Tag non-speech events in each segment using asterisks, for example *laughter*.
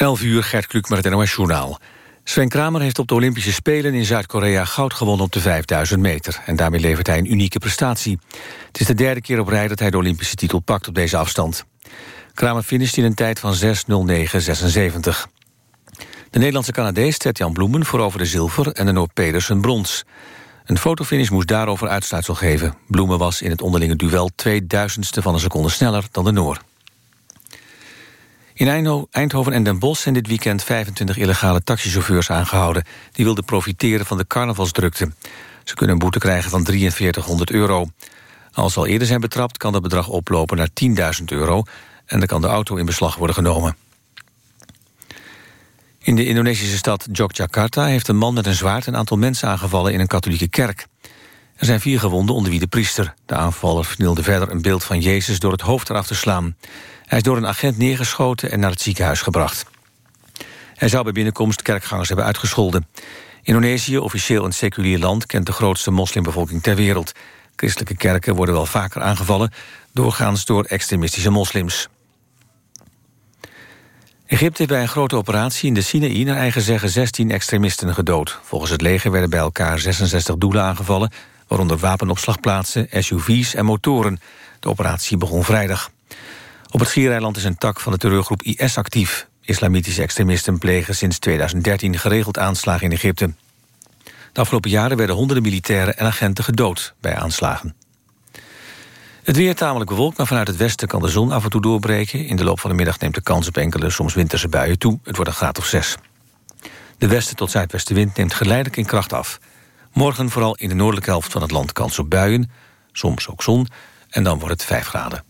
11 uur, Gert Kluk met het NOS-journaal. Sven Kramer heeft op de Olympische Spelen in Zuid-Korea goud gewonnen op de 5000 meter. En daarmee levert hij een unieke prestatie. Het is de derde keer op rij dat hij de Olympische titel pakt op deze afstand. Kramer finisht in een tijd van 6.09.76. De Nederlandse Canadees Ted-Jan Bloemen de zilver en de Noord Pedersen brons. Een fotofinish moest daarover uitsluitsel geven. Bloemen was in het onderlinge duel twee duizendste van een seconde sneller dan de Noor. In Eindhoven en Den Bosch zijn dit weekend 25 illegale taxichauffeurs aangehouden. Die wilden profiteren van de carnavalsdrukte. Ze kunnen een boete krijgen van 4300 euro. Als ze al eerder zijn betrapt kan dat bedrag oplopen naar 10.000 euro... en dan kan de auto in beslag worden genomen. In de Indonesische stad Yogyakarta heeft een man met een zwaard... een aantal mensen aangevallen in een katholieke kerk. Er zijn vier gewonden, onder wie de priester. De aanvaller vernielde verder een beeld van Jezus door het hoofd eraf te slaan. Hij is door een agent neergeschoten en naar het ziekenhuis gebracht. Hij zou bij binnenkomst kerkgangers hebben uitgescholden. Indonesië, officieel een seculier land... kent de grootste moslimbevolking ter wereld. Christelijke kerken worden wel vaker aangevallen... doorgaans door extremistische moslims. Egypte heeft bij een grote operatie in de Sinaï... naar eigen zeggen 16 extremisten gedood. Volgens het leger werden bij elkaar 66 doelen aangevallen... waaronder wapenopslagplaatsen, SUV's en motoren. De operatie begon vrijdag. Op het Schiereiland is een tak van de terreurgroep IS actief. Islamitische extremisten plegen sinds 2013 geregeld aanslagen in Egypte. De afgelopen jaren werden honderden militairen en agenten gedood bij aanslagen. Het weer tamelijk bewolkt, maar vanuit het westen kan de zon af en toe doorbreken. In de loop van de middag neemt de kans op enkele, soms winterse buien toe. Het wordt een graad of zes. De westen tot zuidwestenwind neemt geleidelijk in kracht af. Morgen vooral in de noordelijke helft van het land kans op buien. Soms ook zon. En dan wordt het 5 graden.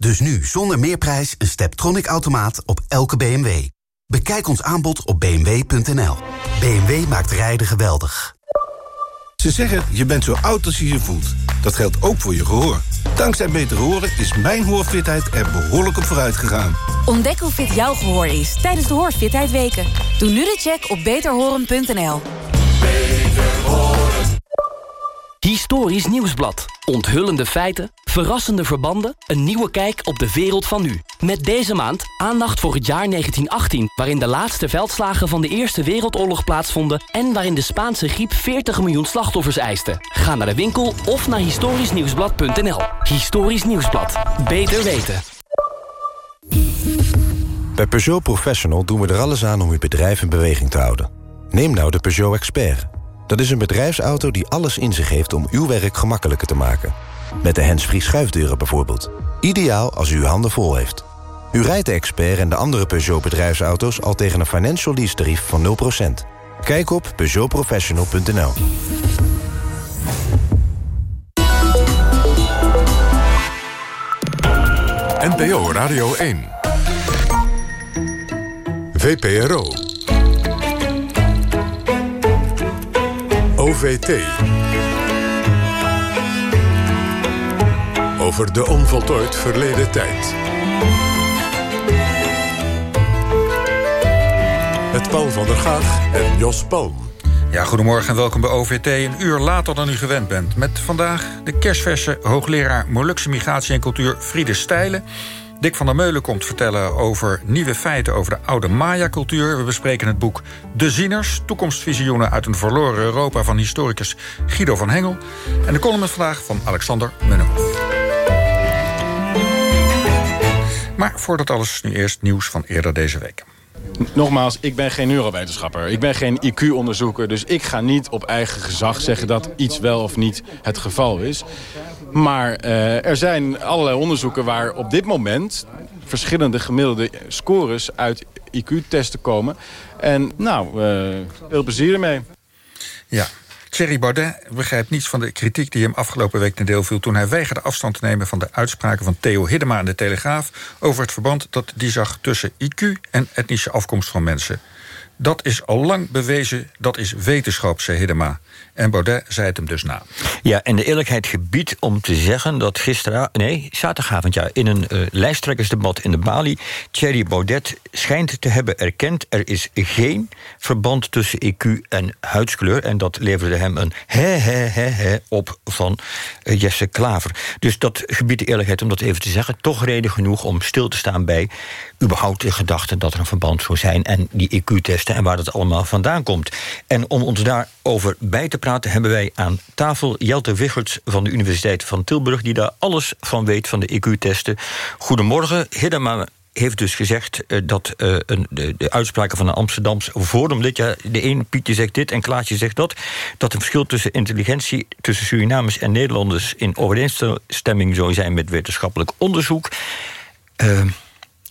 Dus nu zonder meerprijs een Steptronic-automaat op elke BMW. Bekijk ons aanbod op bmw.nl. BMW maakt rijden geweldig. Ze zeggen, je bent zo oud als je je voelt. Dat geldt ook voor je gehoor. Dankzij Beter Horen is mijn hoorfitheid er behoorlijk op vooruit gegaan. Ontdek hoe fit jouw gehoor is tijdens de Hoorfitheid Weken. Doe nu de check op beterhoren.nl. Historisch Nieuwsblad. Onthullende feiten, verrassende verbanden... een nieuwe kijk op de wereld van nu. Met deze maand aandacht voor het jaar 1918... waarin de laatste veldslagen van de Eerste Wereldoorlog plaatsvonden... en waarin de Spaanse griep 40 miljoen slachtoffers eiste. Ga naar de winkel of naar historischnieuwsblad.nl. Historisch Nieuwsblad. Beter weten. Bij Peugeot Professional doen we er alles aan om uw bedrijf in beweging te houden. Neem nou de Peugeot Expert... Dat is een bedrijfsauto die alles in zich heeft om uw werk gemakkelijker te maken. Met de handsfree schuifdeuren bijvoorbeeld. Ideaal als u uw handen vol heeft. U rijdt de Expert en de andere Peugeot bedrijfsauto's al tegen een financial lease tarief van 0%. Kijk op peugeotprofessional.nl NPO Radio 1 VPRO OVT. Over de onvoltooid verleden tijd. Met Paul van der Gaag en Jos Palm. Ja, goedemorgen en welkom bij OVT. Een uur later dan u gewend bent. Met vandaag de kerstverse hoogleraar Molukse Migratie en Cultuur Friede Stijlen... Dick van der Meulen komt vertellen over nieuwe feiten over de oude Maya-cultuur. We bespreken het boek De Zieners, toekomstvisioenen uit een verloren Europa van historicus Guido van Hengel. En de column is vandaag van Alexander Munnenhoff. Maar voordat alles, nu eerst nieuws van eerder deze week. Nogmaals, ik ben geen neurowetenschapper. Ik ben geen IQ-onderzoeker. Dus ik ga niet op eigen gezag zeggen dat iets wel of niet het geval is. Maar uh, er zijn allerlei onderzoeken waar op dit moment... verschillende gemiddelde scores uit IQ-testen komen. En nou, uh, veel plezier ermee. Ja, Thierry Baudet begrijpt niets van de kritiek die hem afgelopen week ten deel viel... toen hij weigerde afstand te nemen van de uitspraken van Theo Hiddema in de Telegraaf... over het verband dat die zag tussen IQ en etnische afkomst van mensen. Dat is al lang bewezen, dat is wetenschap, zei Hiddema. En Baudet zei het hem dus na. Ja, en de eerlijkheid gebiedt om te zeggen dat gisteren... nee, zaterdagavond, ja, in een uh, lijsttrekkersdebat in de Bali... Thierry Baudet schijnt te hebben erkend... er is geen verband tussen IQ en huidskleur... en dat leverde hem een he, he, he, he op van uh, Jesse Klaver. Dus dat gebiedt de eerlijkheid om dat even te zeggen. Toch reden genoeg om stil te staan bij überhaupt de gedachte... dat er een verband zou zijn en die IQ-testen... en waar dat allemaal vandaan komt. En om ons daarover bij te praten... hebben wij aan tafel Jelte Wicherts van de Universiteit van Tilburg... die daar alles van weet van de IQ-testen. Goedemorgen, Hiddema heeft dus gezegd uh, dat uh, een, de, de, uitspraken van een Amsterdams Forum... dit jaar, de een Pietje zegt dit en Klaasje zegt dat... dat een verschil tussen intelligentie tussen Surinamers en Nederlanders... in overeenstemming zou zijn met wetenschappelijk onderzoek. Uh,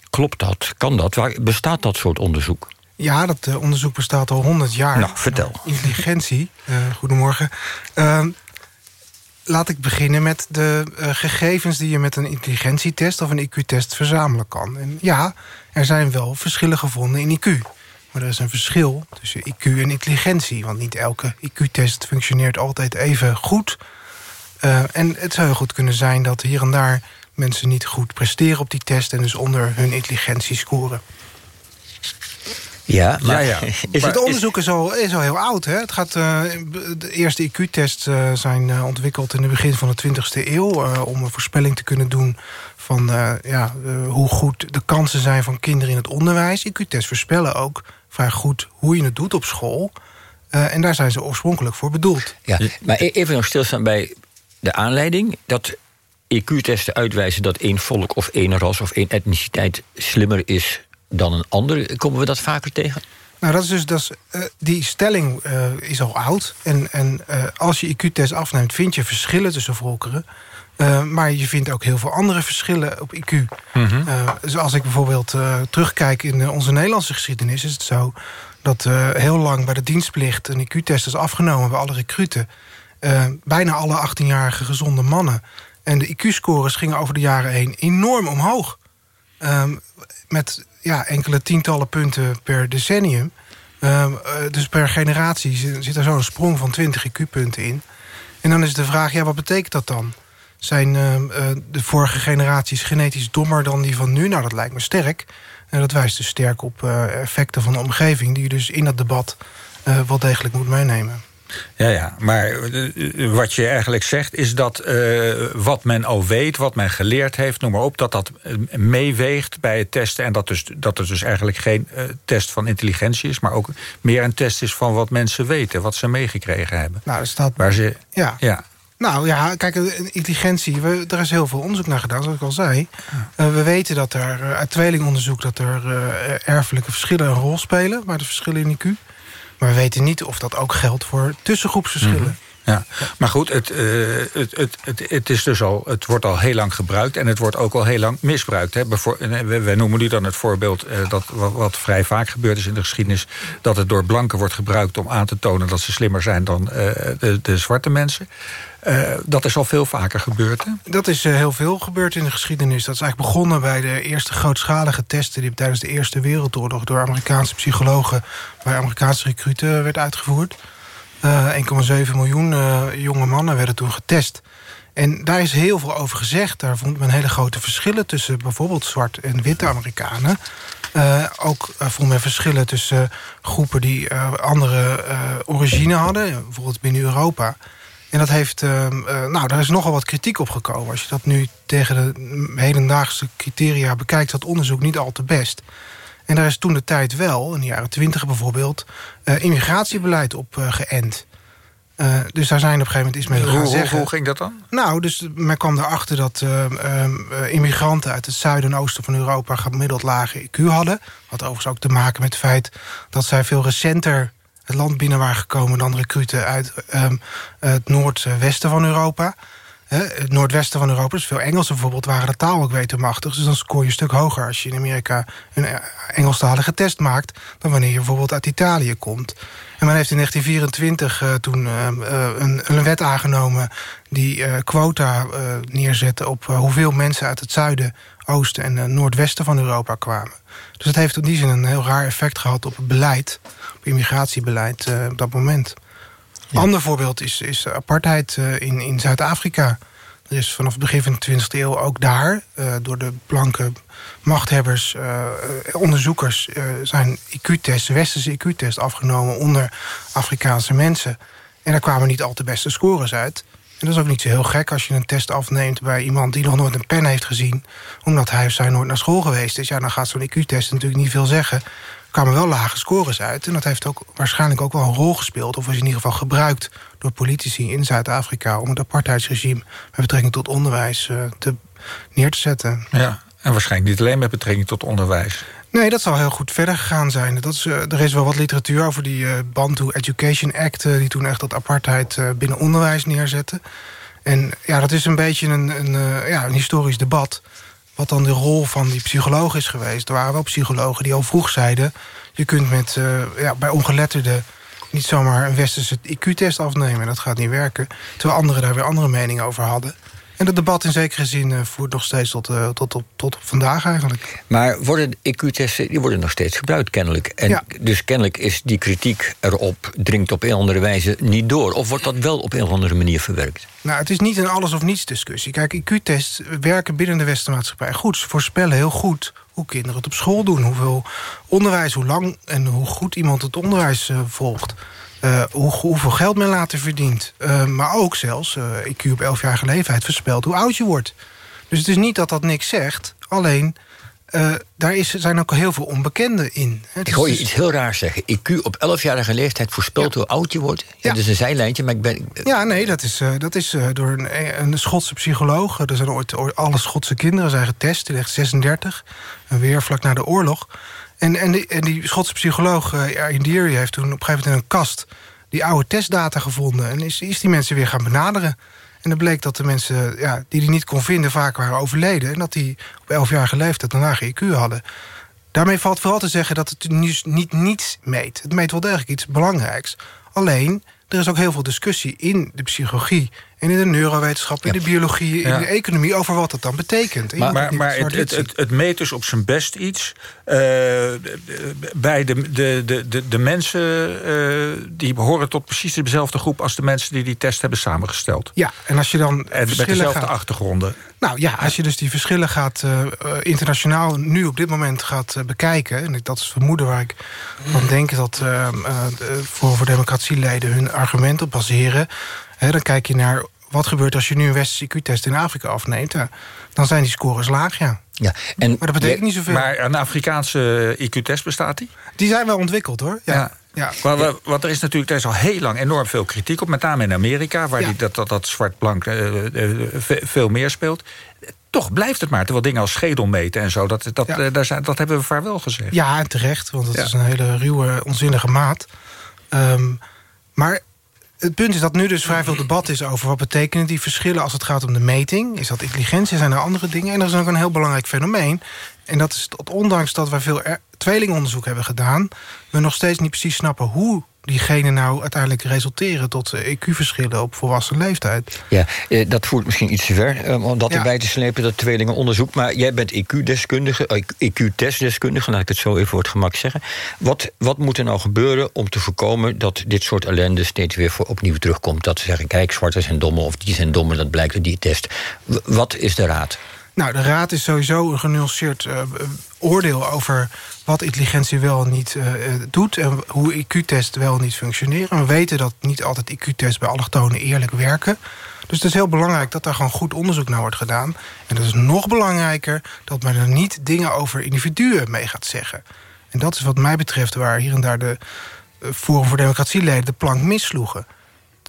klopt dat? Kan dat? Waar bestaat dat soort onderzoek? Ja, dat uh, onderzoek bestaat al 100 jaar. Nou, vertel. Intelligentie. Uh, goedemorgen. Uh, laat ik beginnen met de gegevens die je met een intelligentietest of een IQ-test verzamelen kan. En ja, er zijn wel verschillen gevonden in IQ. Maar er is een verschil tussen IQ en intelligentie. Want niet elke IQ-test functioneert altijd even goed. en het zou heel goed kunnen zijn dat hier en daar mensen niet goed presteren op die test... en dus onder hun intelligentie scoren. Ja, maar ja, ja. *laughs* Is het onderzoek is al, is al heel oud. Hè? Het gaat, uh, de eerste IQ-tests uh, zijn uh, ontwikkeld in het begin van de 20e eeuw... om een voorspelling te kunnen doen van ja, hoe goed de kansen zijn van kinderen in het onderwijs. IQ-tests voorspellen ook vrij goed hoe je het doet op school. en daar zijn ze oorspronkelijk voor bedoeld. Ja, maar e-, even nog stilstaan bij de aanleiding... dat IQ-testen uitwijzen dat één volk of één ras of één etniciteit slimmer is dan een ander. Komen we dat vaker tegen? Nou, dat is dus, dat is, uh, die stelling uh, is al oud. En, en uh, als je IQ-test afneemt, vind je verschillen tussen volkeren. maar je vindt ook heel veel andere verschillen op IQ. Mm -hmm. dus als ik bijvoorbeeld terugkijk in onze Nederlandse geschiedenis... is het zo dat heel lang bij de dienstplicht een IQ-test is afgenomen... bij alle recruten. bijna alle 18-jarige gezonde mannen en de IQ-scores gingen over de jaren heen enorm omhoog. Um, met ja, enkele tientallen punten per decennium. Um, uh, dus per generatie zit er zo'n sprong van 20 IQ-punten in. En dan is de vraag, ja, wat betekent dat dan? Zijn uh, de vorige generaties genetisch dommer dan die van nu? Nou, dat lijkt me sterk. En dat wijst dus sterk op uh, effecten van de omgeving... die je dus in dat debat wel degelijk moet meenemen. Ja, ja, maar wat je eigenlijk zegt is dat uh, wat men al weet, wat men geleerd heeft, noem maar op, dat dat meeweegt bij het testen. En dat, dus, dat het dus eigenlijk geen uh, test van intelligentie is, maar ook meer een test is van wat mensen weten, wat ze meegekregen hebben. Nou, er staat. Waar ze, ja. ja. Nou ja, kijk, intelligentie, we, er is heel veel onderzoek naar gedaan, zoals ik al zei. Uh, we weten dat er uit tweelingonderzoek dat er erfelijke verschillen een rol spelen, maar de verschillen in IQ. Maar we weten niet of dat ook geldt voor tussengroepsverschillen. Mm Ja, maar goed, het, uh, het, het, het, het, is dus al, het wordt al heel lang gebruikt... en het wordt ook al heel lang misbruikt. Hè. Wij noemen nu dan het voorbeeld uh, dat wat, vrij vaak gebeurd is in de geschiedenis... dat het door blanken wordt gebruikt om aan te tonen... dat ze slimmer zijn dan de, de, zwarte mensen. Dat is al veel vaker gebeurd, hè? Dat is heel veel gebeurd in de geschiedenis. Dat is eigenlijk begonnen bij de eerste grootschalige testen... die tijdens de Eerste Wereldoorlog door Amerikaanse psychologen... bij Amerikaanse recruten werd uitgevoerd... Uh, 1,7 miljoen uh, jonge mannen werden toen getest. En daar is heel veel over gezegd. Daar vond men hele grote verschillen tussen bijvoorbeeld zwart en witte Amerikanen. Uh, ook vond men verschillen tussen groepen die andere origine hadden. Bijvoorbeeld binnen Europa. En dat heeft, nou, daar is nogal wat kritiek op gekomen. Als je dat nu tegen de hedendaagse criteria bekijkt... is dat onderzoek niet al te best. En daar is toen de tijd wel, in de jaren twintig bijvoorbeeld... Uh, immigratiebeleid op uh, geënt. Dus daar zijn op een gegeven moment iets mee gaan hoe, zeggen. Hoe ging dat dan? Nou, dus men kwam erachter dat immigranten uit het zuiden en oosten van Europa... gemiddeld lage IQ hadden. Wat overigens ook te maken met het feit dat zij veel recenter het land binnen waren gekomen... dan recruten uit um, het noordwesten van Europa het noordwesten van Europa, dus veel Engelsen bijvoorbeeld... waren de taal ook weten machtig. Dus dan scoor je een stuk hoger als je in Amerika een Engelstalige test maakt... dan wanneer je bijvoorbeeld uit Italië komt. En men heeft in 1924 uh, toen uh, een, een, wet aangenomen... die quota neerzette op hoeveel mensen uit het zuiden oosten en uh, noordwesten van Europa kwamen. Dus het heeft in die zin een heel raar effect gehad op het beleid... op immigratiebeleid uh, op dat moment. Een ander voorbeeld is, is apartheid uh, in, in Zuid-Afrika. Er is vanaf het begin van de 20e eeuw ook daar... door de blanke machthebbers, onderzoekers... zijn IQ-tests, westerse IQ-tests afgenomen onder Afrikaanse mensen... En daar kwamen niet al te beste scores uit. En dat is ook niet zo heel gek als je een test afneemt... bij iemand die nog nooit een pen heeft gezien... omdat hij of zij nooit naar school geweest is. Ja, dan gaat zo'n IQ-test natuurlijk niet veel zeggen. Er kwamen wel lage scores uit. En dat heeft ook waarschijnlijk ook wel een rol gespeeld... of is in ieder geval gebruikt door politici in Zuid-Afrika... om het apartheidsregime met betrekking tot onderwijs uh, te, neer te zetten. Ja, en waarschijnlijk niet alleen met betrekking tot onderwijs. Nee, dat zal heel goed verder gegaan zijn. Dat is, uh, er is wel wat literatuur over die uh, Bantu Education Act... Uh, die toen echt dat apartheid binnen onderwijs neerzette. En ja, dat is een beetje een, een, ja, een historisch debat... wat dan de rol van die psycholoog is geweest. Er waren wel psychologen die al vroeg zeiden... je kunt met, ja, bij ongeletterden niet zomaar een westerse IQ-test afnemen. Dat gaat niet werken. Terwijl anderen daar weer andere meningen over hadden. En dat debat in zekere zin uh, voert nog steeds tot, uh, tot, tot, tot vandaag eigenlijk. Maar worden IQ-testen die worden nog steeds gebruikt kennelijk. En ja. Dus kennelijk is die kritiek erop, dringt op een of andere wijze niet door. Of wordt dat wel op een of andere manier verwerkt? Nou, het is niet een alles-of-niets discussie. Kijk, IQ-tests werken binnen de westermaatschappij goed. Ze voorspellen heel goed hoe kinderen het op school doen. Hoeveel onderwijs, hoe lang en hoe goed iemand het onderwijs uh, volgt. Uh, hoe, hoeveel geld men later verdient. Uh, maar ook zelfs, uh, IQ op 11-jarige leeftijd voorspelt hoe oud je wordt. Dus het is niet dat dat niks zegt. Alleen, daar is, zijn ook heel veel onbekenden in. Het ik hoor je dus... iets heel raars zeggen. IQ op 11-jarige leeftijd voorspelt ja. hoe oud je wordt. Ja, ja. Dat is een zijlijntje, maar ik ben... Ja, nee, dat is, dat is door een, een Schotse psycholoog. Er zijn ooit, alle Schotse kinderen zijn getest in 1936. Weer vlak na de oorlog. En, en, die, en die Schotse psycholoog uh, Indiri heeft toen op een gegeven moment in een kast... die oude testdata gevonden. En is, is die mensen weer gaan benaderen. En dan bleek dat de mensen ja, die hij niet kon vinden vaak waren overleden. En dat die op 11-jarige leeftijd een lage IQ hadden. Daarmee valt vooral te zeggen dat het niet, niet niets meet. Het meet wel degelijk iets belangrijks. Alleen, er is ook heel veel discussie in de psychologie... en in de neurowetenschap, in de biologie, in Ja. de economie... over wat dat dan betekent. Maar, maar, het, het, het, het meet dus op zijn best iets. eh, bij de, de, de, de, de mensen eh, die behoren tot precies dezelfde groep... als de mensen die die test hebben samengesteld. Ja, en als je dan En met dezelfde gaat- achtergronden. Nou ja, als je dus die verschillen gaat eh, eh, internationaal nu op dit moment gaat eh, bekijken... en dat is het vermoeden waar ik van denk dat eh, eh, voor, voor democratieleden hun argument op baseren... Hè, dan kijk je naar wat gebeurt als je nu een westerse IQ-test in Afrika afneemt. Dan zijn die scores laag, ja. Ja, en Maar dat betekent niet zoveel. Maar een Afrikaanse IQ-test bestaat die? Die zijn wel ontwikkeld, hoor. Ja. ja. Maar wa- Want er is natuurlijk er is al heel lang enorm veel kritiek op. Met name in Amerika, waar Ja. die, dat, dat, dat zwart-blank eh, eh, ve- veel meer speelt. Toch blijft het maar. Terwijl dingen als schedel meten en zo, dat, dat, Ja. eh, daar zijn, dat hebben we vaarwel gezegd. Ja, en terecht, want het Ja. is een hele ruwe, onzinnige maat. Ehm, maar het punt is dat nu dus vrij veel debat is over... wat betekenen die verschillen als het gaat om de meting. Is dat intelligentie, zijn er andere dingen? En er is ook een heel belangrijk fenomeen. En dat is dat ondanks dat wij veel tweelingonderzoek hebben gedaan... we nog steeds niet precies snappen hoe diegenen nou uiteindelijk resulteren... tot eh, IQ-verschillen op volwassen leeftijd. Ja, eh, dat voert misschien iets te ver eh, om dat Ja. erbij te slepen, dat tweelingenonderzoek. Maar jij bent IQ-deskundige, eh, IQ-testdeskundige, laat ik het zo even voor het gemak zeggen. Wat, wat moet er nou gebeuren om te voorkomen dat dit soort ellende steeds weer voor opnieuw terugkomt? Dat ze zeggen, kijk, zwarte zijn domme of die zijn domme, dat blijkt uit die test. Wat is de raad? Nou, de Raad is sowieso een genuanceerd eh, oordeel over wat intelligentie wel en niet eh, doet... en hoe IQ-tests wel en niet functioneren. We weten dat niet altijd IQ-tests bij allochtonen eerlijk werken. Dus het is heel belangrijk dat daar gewoon goed onderzoek naar wordt gedaan. En dat is nog belangrijker dat men er niet dingen over individuen mee gaat zeggen. En dat is wat mij betreft waar hier en daar de eh, Forum voor Democratieleden de plank missloegen.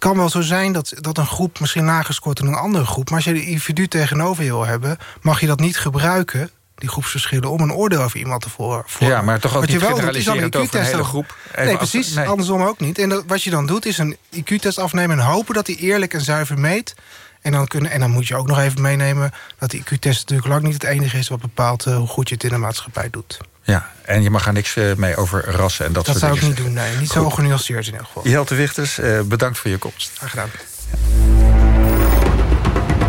Het kan wel zo zijn dat, dat een groep misschien lager scoort dan een andere groep... maar als je de individu tegenover je wil hebben... mag je dat niet gebruiken, die groepsverschillen... om een oordeel over iemand te vormen. Ja, maar toch ook Wat niet je wel doet, is dan een IQ-test hele groep. Nee, precies. nee. Andersom ook niet. En dat, wat je dan doet, is een IQ-test afnemen... en hopen dat hij eerlijk en zuiver meet... En dan, kunnen, en dan moet je ook nog even meenemen... dat die IQ-test natuurlijk lang niet het enige is... wat bepaalt eh, hoe goed je het in de maatschappij doet. Ja, en je mag er niks eh, mee over rassen en dat, Dat soort zou ik dingen niet doen, nee. Niet Goed. zo genuanceerd in ieder geval. Jelte Wichters, eh, bedankt voor je komst. Graag gedaan.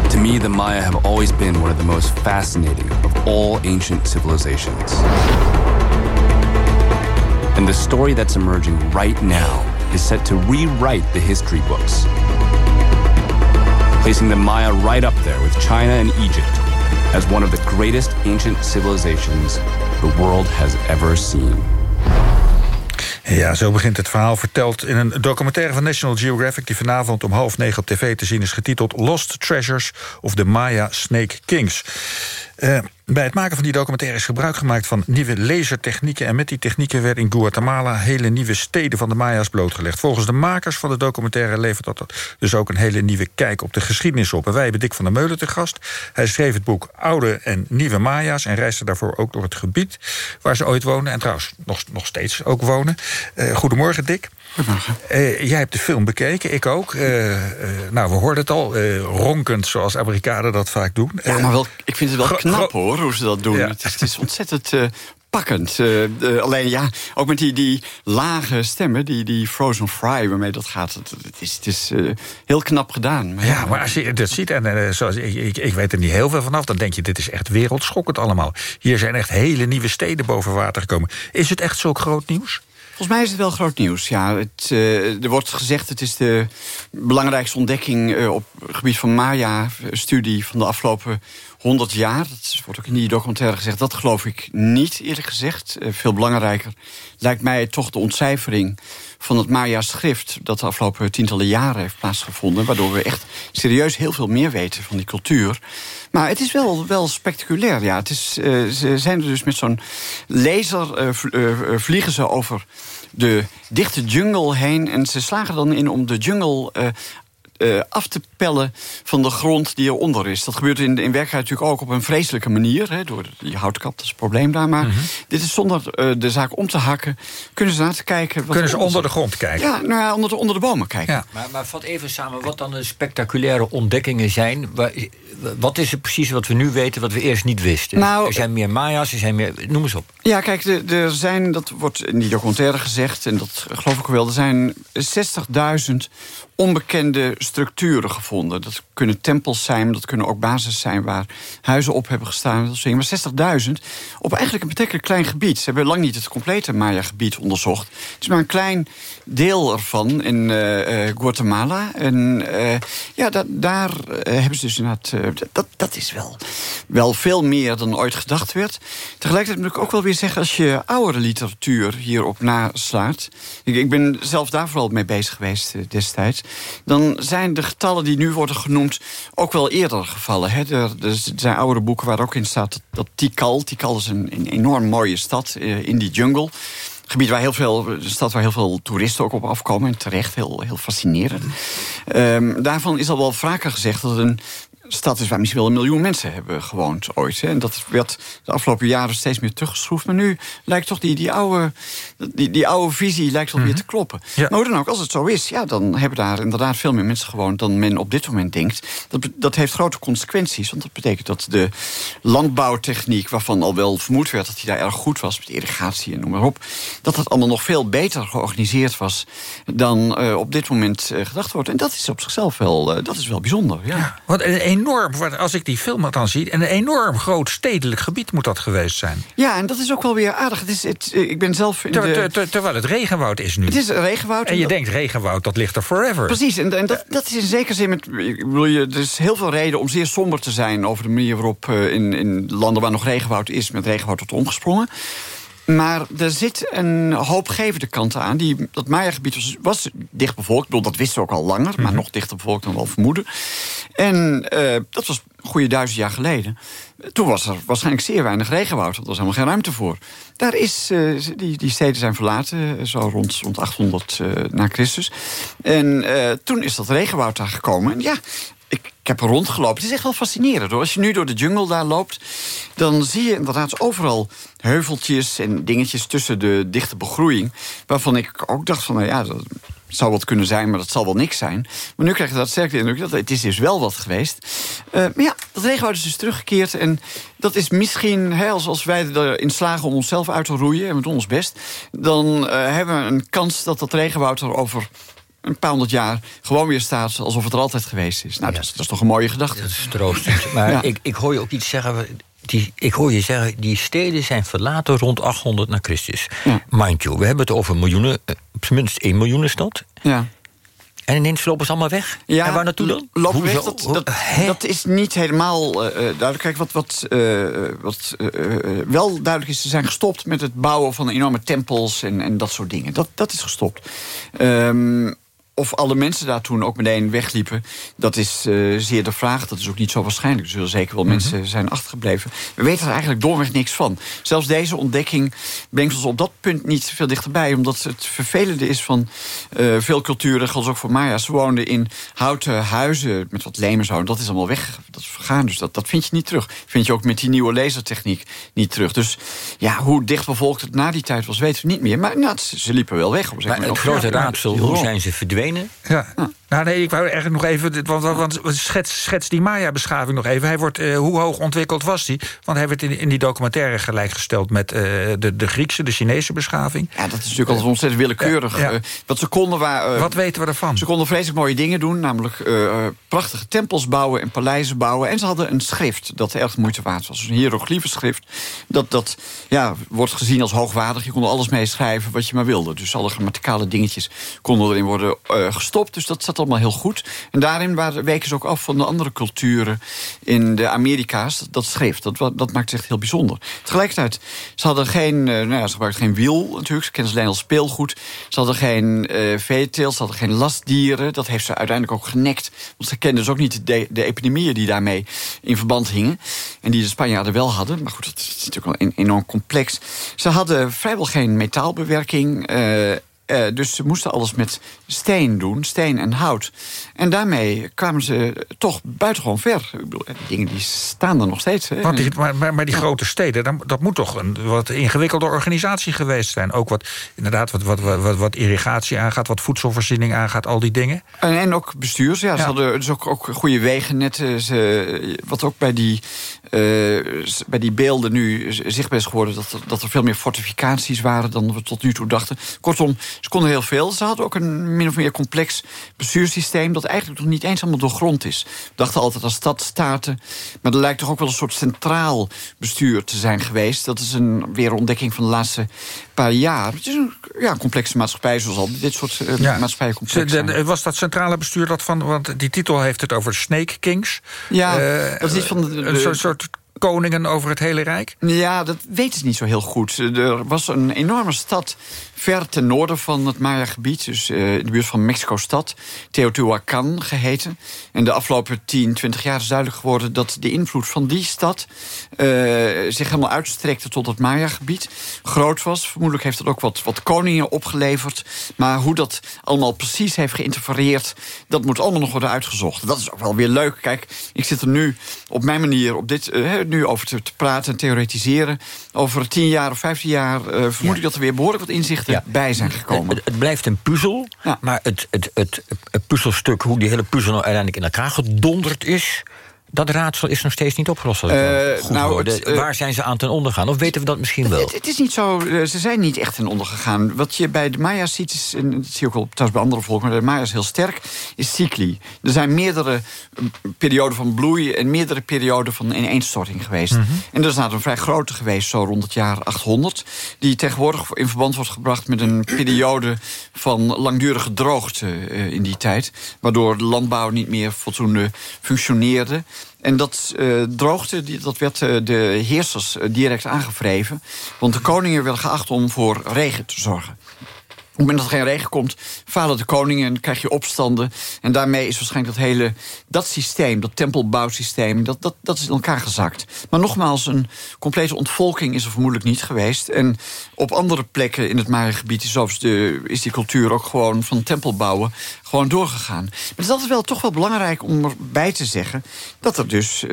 To me, the Maya have always been one of the most fascinating of all ancient civilizations. And the story that's emerging right now is set to rewrite the history books, placing the Maya right up there with China and Egypt as one of the greatest ancient civilizations the world has ever seen. Ja, zo begint het verhaal verteld in een documentaire van National Geographic... die vanavond om half negen op tv te zien is getiteld... Lost Treasures of the Maya Snake Kings. Uh, bij het maken van die documentaire is gebruik gemaakt van nieuwe lasertechnieken... en met die technieken werden in Guatemala hele nieuwe steden van de Maya's blootgelegd. Volgens de makers van de documentaire levert dat dus ook een hele nieuwe kijk op de geschiedenis op. En wij hebben Dick van der Meulen te gast. Hij schreef het boek Oude en Nieuwe Maya's... en reisde daarvoor ook door het gebied waar ze ooit woonden... en trouwens nog, nog steeds ook wonen. Uh, goedemorgen, Dick. Goedemorgen. Uh, jij hebt de film bekeken, ik ook. Uh, uh, nou, we hoorden het al, ronkend zoals Amerikanen dat vaak doen. Ja, maar wel, ik vind het wel knap hoor, hoe ze dat doen. Ja. Het, is, het, is, ontzettend pakkend. alleen ja, ook met die, die lage stemmen, die, die frozen fry waarmee dat gaat. Het, het is, het is heel knap gedaan. Maar ja, ja, maar als je dat ziet, en zoals, ik, ik, ik, weet er niet heel veel vanaf... dan denk je, dit is echt wereldschokkend allemaal. Hier zijn echt hele nieuwe steden boven water gekomen. Is het echt zo groot nieuws? Volgens mij is het wel groot nieuws. Ja, het, uh, er wordt gezegd het is de belangrijkste ontdekking uh, op het gebied van Maya-studie van de afgelopen 100 jaar. Dat wordt ook in die documentaire gezegd. Dat geloof ik niet, eerlijk gezegd. Uh, veel belangrijker lijkt mij toch de ontcijfering van het Maya-schrift... dat de afgelopen tientallen jaren heeft plaatsgevonden... waardoor we echt serieus heel veel meer weten van die cultuur. Maar het is wel, wel spectaculair, ja. Het is, uh, ze zijn er dus met zo'n laser... Uh, vliegen ze over de dichte jungle heen... en ze slagen dan in om de jungle af te pellen van de grond die eronder is. Dat gebeurt in, in werkelijkheid natuurlijk ook op een vreselijke manier. Hè, door die houtkap, dat is het probleem daar. Maar mm -hmm. dit is zonder uh, de zaak om te hakken. Kunnen ze naar te kijken. Wat kunnen ze onder de grond kijken? Ja, nou ja, onder de, onder de bomen kijken. Ja. Maar, maar vat even samen wat dan de spectaculaire ontdekkingen zijn. Wat is het precies wat we nu weten, wat we eerst niet wisten? Nou, er zijn meer Maya's, er zijn meer... Noem eens op. Ja, kijk, er zijn, dat wordt in die documentaire gezegd... en dat geloof ik wel, er zijn 60.000 onbekende structuren gevonden. Dat kunnen tempels zijn, dat kunnen ook bases zijn... waar huizen op hebben gestaan. Maar 60.000 op eigenlijk een betrekkelijk klein gebied. Ze hebben lang niet het complete Maya-gebied onderzocht. Het is maar een klein deel ervan in uh, uh, Guatemala. En uh, ja, da daar hebben ze dus inderdaad... dat, dat is wel, wel veel meer dan ooit gedacht werd. Tegelijkertijd moet ik ook wel weer zeggen... als je oudere literatuur hierop naslaat... Ik, ik ben zelf daar vooral mee bezig geweest destijds... dan zijn de getallen die nu worden genoemd ook wel eerder gevallen. Hè. Er, er zijn oude boeken waar ook in staat dat, Tikal... Tikal is een, enorm mooie stad in die jungle gebied waar heel veel, een stad waar heel veel toeristen ook op afkomen. En terecht, heel, heel fascinerend. Um, daarvan is al wel vaker gezegd dat het een stad is waar misschien wel een miljoen mensen hebben gewoond ooit. Hè. En dat werd de afgelopen jaren steeds meer teruggeschroefd. Maar nu lijkt toch die, die, oude, die, die oude visie lijkt wel weer te kloppen. Ja. Maar hoe dan ook, als het zo is, ja, dan hebben daar inderdaad veel meer mensen gewoond dan men op dit moment denkt. Dat, dat heeft grote consequenties. Want dat betekent dat de landbouwtechniek, waarvan al wel vermoed werd dat die daar erg goed was, met irrigatie en noem maar op, dat dat allemaal nog veel beter georganiseerd was dan uh, op dit moment uh, gedacht wordt. En dat is op zichzelf wel, uh, dat is wel bijzonder. Ja. ja wat een enorm, als ik die film dan zie... een enorm groot stedelijk gebied moet dat geweest zijn. Ja, en dat is ook wel weer aardig. Het is, het, ik ben zelf in ter, de... ter, ter, terwijl het regenwoud is nu. Het is regenwoud. En je denkt, regenwoud, dat ligt er forever. Precies, en, en dat, dat is in zekere zin... Met, ik bedoel, je, er is heel veel reden om zeer somber te zijn... over de manier waarop uh, in, in landen waar nog regenwoud is... met regenwoud wordt omgesprongen. Maar er zit een hoopgevende kant aan. Die, dat Maya-gebied was, was dicht bevolkt. Bedoel, dat wisten we ook al langer, mm -hmm. maar nog dichter bevolkt dan we al vermoeden. En uh, dat was een goede duizend jaar geleden. Toen was er waarschijnlijk zeer weinig regenwoud. Er was helemaal geen ruimte voor. Daar is, uh, die, die steden zijn verlaten, zo rond, rond 800 uh, na Christus. En toen is dat regenwoud daar gekomen. En ja, ik, ik heb rondgelopen. Het is echt wel fascinerend hoor. Als je nu door de jungle daar loopt, dan zie je inderdaad overal heuveltjes en dingetjes tussen de dichte begroeiing. Waarvan ik ook dacht van, nou ja, dat zou wat kunnen zijn, maar dat zal wel niks zijn. Maar nu krijg je dat sterk de indruk dat het is dus wel wat geweest. Uh, maar ja, dat regenwoud is dus teruggekeerd. En dat is misschien, hè, als, als wij erin slagen om onszelf uit te roeien... en we doen ons best, dan uh, hebben we een kans dat dat regenwoud er over een paar honderd jaar gewoon weer staat alsof het er altijd geweest is. Nou, ja. dat, is, dat, is toch een mooie gedachte. Dat is troostend. Maar ja. ik, ik hoor je ook iets zeggen die, ik hoor je zeggen, die steden zijn verlaten rond 800 na Christus. Mind you, we hebben het over miljoenen, eh, op zijn minst 1 miljoenenstad. Ja. En ineens lopen ze allemaal weg. Ja, en waar naartoe dan? Lopen weg, dat, dat, dat is niet helemaal eh, duidelijk. Kijk, wat, wat, wat wel duidelijk is... ze zijn gestopt met het bouwen van enorme tempels en, en dat soort dingen. Dat, dat is gestopt. Ehm, of alle mensen daar toen ook meteen wegliepen, dat is eh, zeer de vraag. Dat is ook niet zo waarschijnlijk. Er zullen zeker wel mensen zijn achtergebleven. We weten er eigenlijk doorweg niks van. Zelfs deze ontdekking brengt ons op dat punt niet veel dichterbij. Omdat het vervelende is van eh, veel culturen, zoals ook voor Maya's... ze woonden in houten huizen met wat leem en zo. En dat is allemaal weg, dat is vergaan. Dus dat, dat vind je niet terug. Vind je ook met die nieuwe lasertechniek niet terug. Dus ja, hoe dicht bevolkt het na die tijd was, weten we niet meer. Maar nou, ze, liepen wel weg. Op een Maar gegeven het grote raadsel, hoe zijn ze verdwenen? Ja. Nou nee, ik wou eigenlijk nog even... Want, want, schets, schets die Maya-beschaving nog even. Hij wordt, eh, hoe hoog ontwikkeld was hij? Want hij werd in, in die documentaire gelijkgesteld... met eh, de, de Griekse, de Chinese beschaving. Ja, dat is natuurlijk altijd ontzettend willekeurig. Ja. Eh, wat ze konden waar, Wat weten we ervan? Ze konden vreselijk mooie dingen doen. Namelijk eh, eh, prachtige tempels bouwen en paleizen bouwen. En ze hadden een schrift dat erg moeite waard was. Een hieroglyphenschrift. Dat, dat ja, wordt gezien als hoogwaardig. Je kon er alles mee schrijven wat je maar wilde. Dus alle grammaticale dingetjes konden erin worden eh, gestopt. Dus dat zat allemaal heel goed. En daarin weken ze ook af van de andere culturen in de Amerika's. Dat schrift, dat, dat maakte het echt heel bijzonder. Tegelijkertijd, ze hadden geen, eh, nou ja, ze gebruikten geen wiel natuurlijk. Ze kennen ze alleen als speelgoed. Ze hadden geen eh veeteelt, ze hadden geen lastdieren. Dat heeft ze uiteindelijk ook genekt. Want ze kenden dus ook niet de, de epidemieën die daarmee in verband hingen. En die de Spanjaarden wel hadden. Maar goed, dat is natuurlijk wel enorm complex. Ze hadden vrijwel geen metaalbewerking. eh, dus ze moesten alles met steen doen, steen en hout. En daarmee kwamen ze toch buitengewoon ver. Ik bedoel, dingen die staan er nog steeds. Hè. Want die, maar, maar, maar die grote steden, dat moet toch een wat ingewikkelde organisatie geweest zijn. Ook wat, inderdaad, wat, wat, wat, wat irrigatie aangaat, wat voedselvoorziening aangaat, al die dingen. En, en ook bestuurs, ja. Ze Ja. hadden dus ook, ook goede wegennetten. Ze, wat ook bij die, eh, bij die beelden nu zichtbaar is geworden... Dat er, dat er veel meer fortificaties waren dan we tot nu toe dachten. Kortom, ze konden heel veel. Ze hadden ook een min of meer complex bestuurssysteem... dat eigenlijk nog niet eens allemaal doorgrond is. We dachten altijd als stadstaten. Maar er lijkt toch ook wel een soort centraal bestuur te zijn geweest. Dat is een weer ontdekking van de laatste paar jaar. Het is een ja, complexe maatschappij, zoals al dit soort eh, Ja. maatschappijen complex zijn. was dat centrale bestuur dat van... want die titel heeft het over Snake Kings. Ja, Eh, dat is iets van de- de- een soort, soort koningen over het hele Rijk. Ja, dat weten ze niet zo heel goed. Er was een enorme stad ver ten noorden van het Maya-gebied. Dus eh, in de buurt van Mexico-stad. Teotihuacan geheten. En de afgelopen 10, 20 jaar is duidelijk geworden... dat de invloed van die stad eh, zich helemaal uitstrekte tot het Maya-gebied. Groot was. Vermoedelijk heeft dat ook wat, wat koningen opgeleverd. Maar hoe dat allemaal precies heeft geïnterfereerd... dat moet allemaal nog worden uitgezocht. Dat is ook wel weer leuk. Kijk, ik zit er nu op mijn manier op dit, eh, nu over te, te praten en theoretiseren. Over 10 jaar of 15 jaar eh, vermoed ik dat er weer behoorlijk wat inzichten bij zijn gekomen. Het, het blijft een puzzel, maar het, het, het, het puzzelstuk... hoe die hele puzzel nou uiteindelijk in elkaar gedonderd is... dat raadsel is nog steeds niet opgelost. Eh, nou, het, eh, Waar zijn ze aan ten onder gaan? Of weten we dat misschien wel? Het, het is niet zo, eh, ze zijn niet echt ten onder gegaan. Wat je bij de Maya's ziet, is, en dat zie je ook wel trouwens bij andere volken... maar de Maya's heel sterk, is cycli. Er zijn meerdere perioden van bloei... en meerdere perioden van ineenstorting geweest. Mhm. En er is nou een vrij grote geweest, zo rond het jaar 800... die tegenwoordig in verband wordt gebracht met een periode... van langdurige droogte in die tijd... waardoor de landbouw niet meer voldoende functioneerde... En dat eh, droogte, die, dat werd eh, de heersers eh, direct aangevreven. Want de koningen werden geacht om voor regen te zorgen. Op het moment dat er geen regen komt, falen de koningen en krijg je opstanden. En daarmee is waarschijnlijk dat hele dat systeem, dat tempelbouwsysteem, dat, dat, dat is in elkaar gezakt. Maar nogmaals, een complete ontvolking is er vermoedelijk niet geweest. En op andere plekken in het Maya-gebied is, de, is die cultuur ook gewoon van tempelbouwen gewoon doorgegaan. Maar het is wel toch wel belangrijk om erbij te zeggen dat er dus, eh,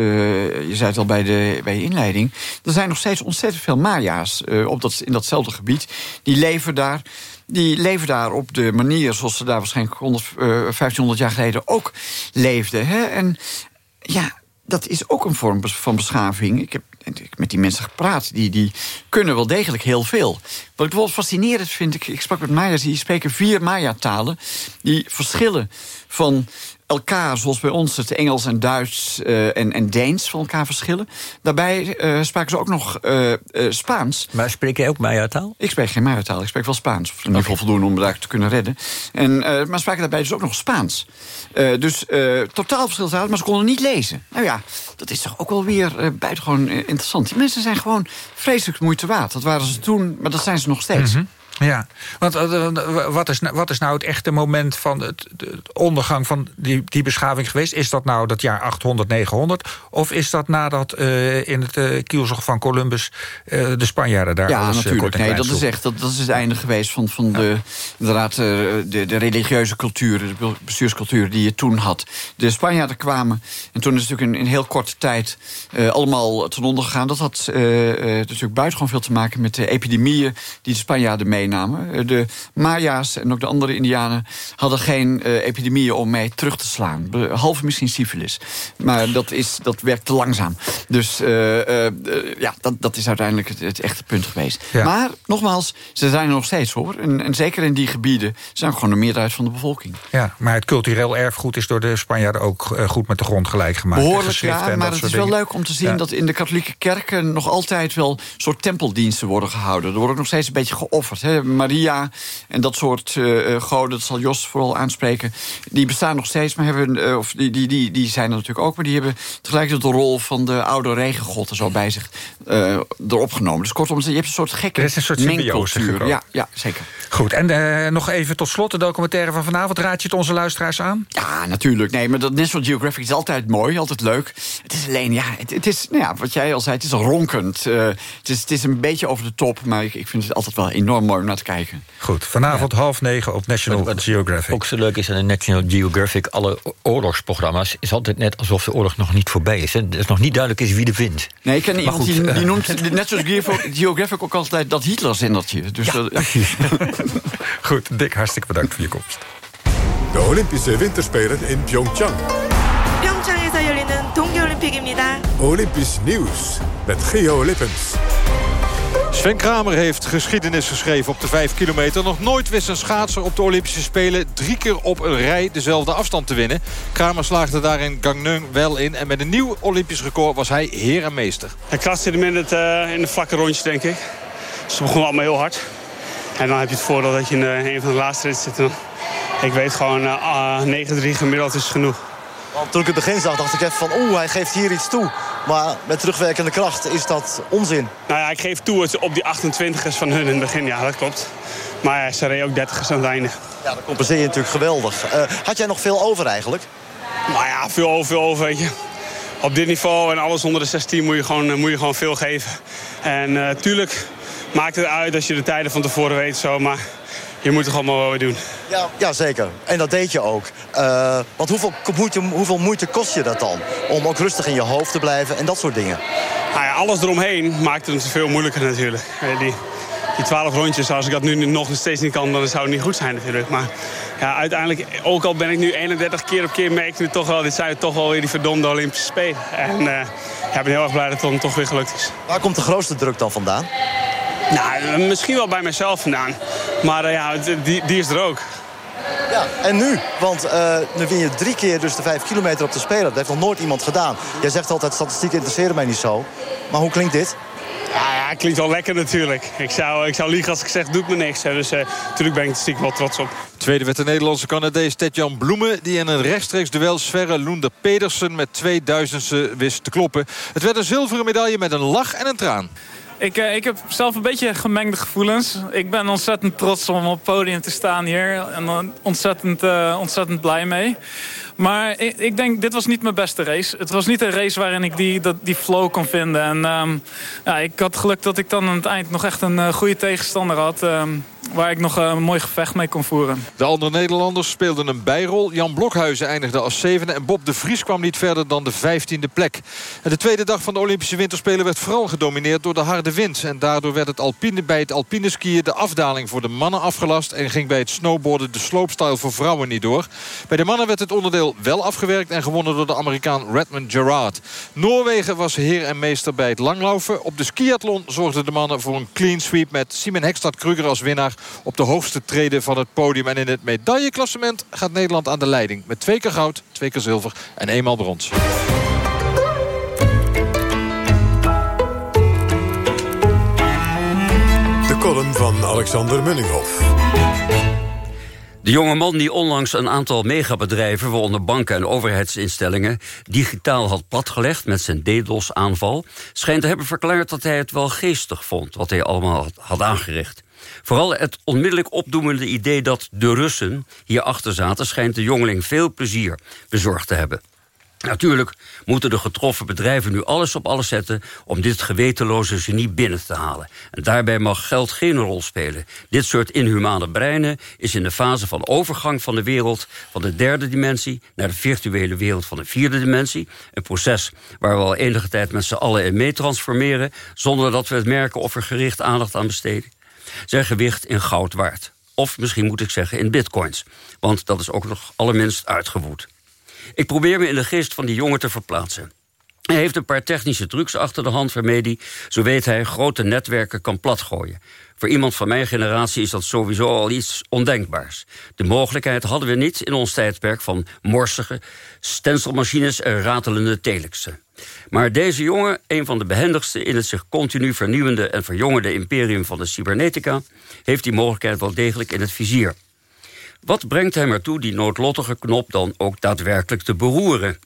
je zei het al bij, de, bij je inleiding, er zijn nog steeds ontzettend veel Maya's eh, op dat, in datzelfde gebied. Die leven daar. Die leven daar op de manier zoals ze daar waarschijnlijk 100, eh, 1500 jaar geleden ook leefden. Hè? En ja, dat is ook een vorm van beschaving. Ik heb ik heb met die mensen gepraat. Die, die kunnen wel degelijk heel veel. Wat ik bijvoorbeeld fascinerend vind... Ik, ik sprak met Maya's, die spreken vier Maya-talen... die verschillen van elkaar, zoals bij ons het Engels en Duits uh, en, en Deens van elkaar verschillen. Daarbij uh, spraken ze ook nog uh, Spaans. Maar spreek jij ook Maya-taal? Ik spreek geen Maya-taal, ik spreek wel Spaans. Of in ieder geval voldoende om het te kunnen redden. En, maar spraken daarbij dus ook nog Spaans. dus totaal verschillende talen, maar ze konden niet lezen. Nou ja, dat is toch ook wel weer buitengewoon interessant. Die mensen zijn gewoon vreselijk moeite waard. Dat waren ze toen, maar dat zijn ze nog steeds. Mm -hmm. Ja, want uh, wat, is, wat is nou het echte moment van het, de ondergang van die, die beschaving geweest? Is dat nou dat jaar 800, 900? Of is dat nadat uh, in het uh, kielzog van Columbus de Spanjaarden daar ja, alles natuurlijk. nee, dat is echt dat, dat is het einde geweest van, van de, inderdaad, de, de religieuze cultuur, de bestuurscultuur die je toen had. De Spanjaarden kwamen en toen is het natuurlijk in, in heel korte tijd allemaal ten onder gegaan. Dat had natuurlijk buitengewoon veel te maken met de epidemieën die de Spanjaarden meenamen. De Maya's en ook de andere Indianen hadden geen uh, epidemieën om mee terug te slaan. Behalve misschien syfilis. Maar dat, is, dat werkt te langzaam. Dus uh, uh, ja, dat, dat is uiteindelijk het, het echte punt geweest. Ja. Maar nogmaals, ze zijn er nog steeds hoor. En, en zeker in die gebieden zijn gewoon de meerderheid van de bevolking. Ja, maar het cultureel erfgoed is door de Spanjaarden ook goed met de grond gelijk gemaakt. Behoorlijk, ja, maar het is wel leuk om te zien ja. dat in de katholieke kerken nog altijd wel soort tempeldiensten worden gehouden. Er wordt ook nog steeds een beetje geofferd. Hè. Maria en dat soort uh, goden, dat zal Jos vooral aanspreken... die bestaan nog steeds, maar hebben, uh, of die, die, die, die zijn er natuurlijk ook... maar die hebben tegelijkertijd de rol van de oude regengod er zo bij zich uh, erop genomen. Dus kortom, je hebt een soort gekke is een soort. Ja, ja, zeker. Goed, en nog even tot slot de documentaire van vanavond. Raad je het onze luisteraars aan? Ja, natuurlijk. Nee, maar dat National Geographic is altijd mooi, altijd leuk. Het is alleen, ja, het, het is, nou ja, wat jij al zei, het is ronkend. het, is, het is een beetje over de top, maar ik, ik vind het altijd wel enorm mooi om naar te kijken. Goed, vanavond ja. half negen op National wat, wat Geographic. Ook zo leuk is aan de National Geographic... alle oorlogsprogramma's is altijd net alsof de oorlog nog niet voorbij is. Het is nog niet duidelijk is wie er wint. Nee, ik ken iemand goed, die, die noemt de National Geographic ook altijd dat Hitler-zendertje. Dus ja, dat, precies. *laughs* goed, Dick, hartstikke bedankt voor je komst. De Olympische Winterspelen in Pyeongchang. 평창에서 열리는 동계올림픽입니다. Olympisch nieuws met Geo Lippens. Sven Kramer heeft geschiedenis geschreven op de 5 kilometer. Nog nooit wist een schaatser op de Olympische Spelen... drie keer op een rij dezelfde afstand te winnen. Kramer slaagde daar in Gangneung wel in. En met een nieuw Olympisch record was hij heer en meester. Hij kraste hem in, het, uh, in de vlakke rondjes, denk ik. Ze begonnen allemaal heel hard. En dan heb je het voordeel dat je in uh, een van de laatste ritten zit. En ik weet gewoon, uh, 9-3 gemiddeld is genoeg. Want toen ik het begin zag, dacht ik even van... oeh, hij geeft hier iets toe. Maar met terugwerkende kracht is dat onzin. Nou ja, ik geef toe op die 28ers van hun in het begin. Ja, dat klopt. Maar ja, ze reden ook 30ers aan het einde. Ja, dat compenseer je natuurlijk geweldig. Uh, had jij nog veel over eigenlijk? Nou ja, veel over, veel over, weet je. Op dit niveau en alles onder de 16 moet je gewoon, moet je gewoon veel geven. En uh, tuurlijk maakt het uit als je de tijden van tevoren weet zo, maar je moet toch allemaal wel weer doen. Ja, ja zeker. En dat deed je ook. Uh, want hoeveel moeite, hoeveel moeite kost je dat dan? Om ook rustig in je hoofd te blijven en dat soort dingen. Nou ja, alles eromheen maakt het veel moeilijker natuurlijk. Die, die 12 rondjes, als ik dat nu nog steeds niet kan, dan zou het niet goed zijn natuurlijk. Maar ja, uiteindelijk, ook al ben ik nu 31 keer op keer, merk ik nu toch wel, dit zijn toch wel weer die verdomde Olympische Spelen. En uh, ja, ik ben heel erg blij dat het dan toch weer gelukt is. Waar komt de grootste druk dan vandaan? Nou, misschien wel bij mezelf vandaan. Maar uh, ja, die, die is er ook. Ja, en nu? Want uh, nu win je drie keer dus de vijf kilometer op de Spelen. Dat heeft nog nooit iemand gedaan. Jij zegt altijd, statistieken interesseren mij niet zo. Maar hoe klinkt dit? Ja, ja het klinkt wel lekker natuurlijk. Ik zou, ik zou liegen als ik zeg, doe ik me niks. Hè. Dus uh, natuurlijk ben ik er stiekem wel trots op. Tweede werd de Nederlandse Canadees Ted-Jan Bloemen... die in een rechtstreeks duel Sverre Loender Pedersen met 2000 wist te kloppen. Het werd een zilveren medaille met een lach en een traan. Ik, uh, ik heb zelf een beetje gemengde gevoelens. Ik ben ontzettend trots om op het podium te staan hier. En ontzettend, uh, ontzettend blij mee. Maar ik, denk, dit was niet mijn beste race. Het was niet een race waarin ik die, dat, die flow kon vinden. En um, ja, ik had geluk dat ik dan aan het eind nog echt een uh, goede tegenstander had. Um, waar ik nog een mooi gevecht mee kon voeren. De andere Nederlanders speelden een bijrol. Jan Blokhuizen eindigde als zevende. En Bob de Vries kwam niet verder dan de vijftiende plek. En de tweede dag van de Olympische Winterspelen werd vooral gedomineerd door de harde wind. En daardoor werd het alpine, bij het alpine skiën de afdaling voor de mannen afgelast. En ging bij het snowboarden de slopestyle voor vrouwen niet door. Bij de mannen werd het onderdeel wel afgewerkt en gewonnen door de Amerikaan Redmond Gerard. Noorwegen was heer en meester bij het langlaufen. Op de skiathlon zorgden de mannen voor een clean sweep met Simon Hekstad Kruger als winnaar op de hoogste treden van het podium. En in het medailleklassement gaat Nederland aan de leiding. Met twee keer goud, twee keer zilver en eenmaal brons. De column van Alexander Munninghoff. De jonge man die onlangs een aantal megabedrijven... waaronder banken en overheidsinstellingen... digitaal had platgelegd met zijn DDoS-aanval... schijnt te hebben verklaard dat hij het wel geestig vond... wat hij allemaal had aangericht. Vooral het onmiddellijk opdoemende idee dat de Russen hierachter zaten... schijnt de jongeling veel plezier bezorgd te hebben. Natuurlijk moeten de getroffen bedrijven nu alles op alles zetten... om dit gewetenloze genie binnen te halen. En daarbij mag geld geen rol spelen. Dit soort inhumane breinen is in de fase van overgang van de wereld... van de derde dimensie naar de virtuele wereld van de vierde dimensie. Een proces waar we al enige tijd met z'n allen in mee transformeren... zonder dat we het merken of er gericht aandacht aan besteden. Zijn gewicht in goud waard. Of misschien moet ik zeggen in bitcoins. Want dat is ook nog allerminst uitgewoed. Ik probeer me in de geest van die jongen te verplaatsen. Hij heeft een paar technische trucs achter de hand waarmee hij, zo weet hij, grote netwerken kan platgooien. Voor iemand van mijn generatie is dat sowieso al iets ondenkbaars. De mogelijkheid hadden we niet in ons tijdperk van morsige stencilmachines en ratelende telexen. Maar deze jongen, een van de behendigste in het zich continu vernieuwende en verjongende imperium van de cybernetica, heeft die mogelijkheid wel degelijk in het vizier. Wat brengt hem ertoe die noodlottige knop dan ook daadwerkelijk te beroeren?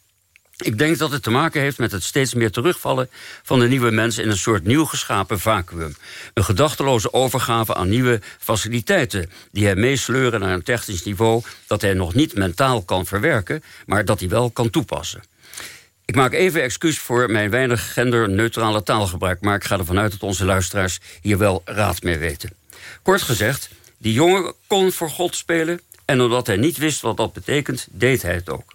Ik denk dat het te maken heeft met het steeds meer terugvallen van de nieuwe mens in een soort nieuw geschapen vacuüm. Een gedachteloze overgave aan nieuwe faciliteiten die hij meesleuren naar een technisch niveau dat hij nog niet mentaal kan verwerken, maar dat hij wel kan toepassen. Ik maak even excuus voor mijn weinig genderneutrale taalgebruik, maar ik ga ervan uit dat onze luisteraars hier wel raad mee weten. Kort gezegd, die jongen kon voor God spelen en omdat hij niet wist wat dat betekent, deed hij het ook.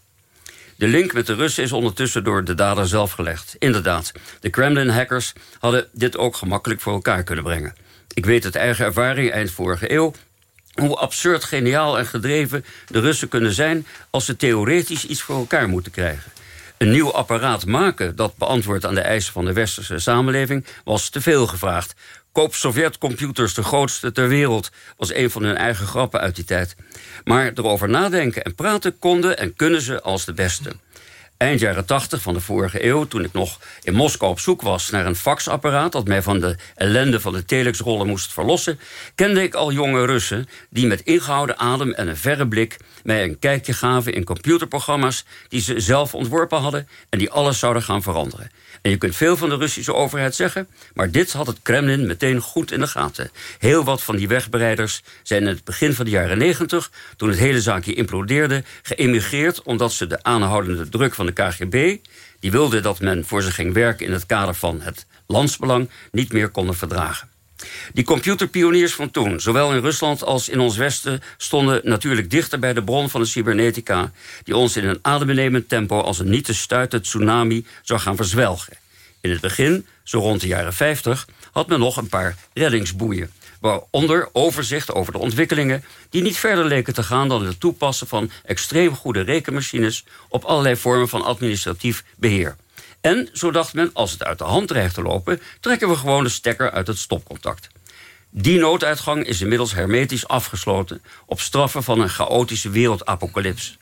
De link met de Russen is ondertussen door de dader zelf gelegd. Inderdaad, de Kremlin-hackers hadden dit ook gemakkelijk voor elkaar kunnen brengen. Ik weet uit eigen ervaring eind vorige eeuw hoe absurd, geniaal en gedreven de Russen kunnen zijn... als ze theoretisch iets voor elkaar moeten krijgen. Een nieuw apparaat maken dat beantwoordt aan de eisen van de westerse samenleving... was te veel gevraagd. Koop Sovjet-computers, de grootste ter wereld... was een van hun eigen grappen uit die tijd. Maar erover nadenken en praten konden en kunnen ze als de beste. Eind jaren 80 van de vorige eeuw, toen ik nog in Moskou op zoek was naar een faxapparaat dat mij van de ellende van de telexrollen moest verlossen, kende ik al jonge Russen die met ingehouden adem en een verre blik mij een kijkje gaven in computerprogramma's die ze zelf ontworpen hadden en die alles zouden gaan veranderen. En je kunt veel van de Russische overheid zeggen... maar dit had het Kremlin meteen goed in de gaten. Heel wat van die wegbereiders zijn in het begin van de jaren negentig... toen het hele zaakje implodeerde, geëmigreerd... omdat ze de aanhoudende druk van de KGB... die wilde dat men voor ze ging werken in het kader van het landsbelang... niet meer konden verdragen. Die computerpioniers van toen, zowel in Rusland als in ons Westen... stonden natuurlijk dichter bij de bron van de cybernetica... die ons in een adembenemend tempo als een niet te stuiten tsunami zou gaan verzwelgen. In het begin, zo rond de jaren 50, had men nog een paar reddingsboeien... waaronder overzicht over de ontwikkelingen... die niet verder leken te gaan dan het toepassen van extreem goede rekenmachines... op allerlei vormen van administratief beheer. En, zo dacht men, als het uit de hand dreigt te lopen... trekken we gewoon de stekker uit het stopcontact. Die nooduitgang is inmiddels hermetisch afgesloten... op straffen van een chaotische wereldapocalyps.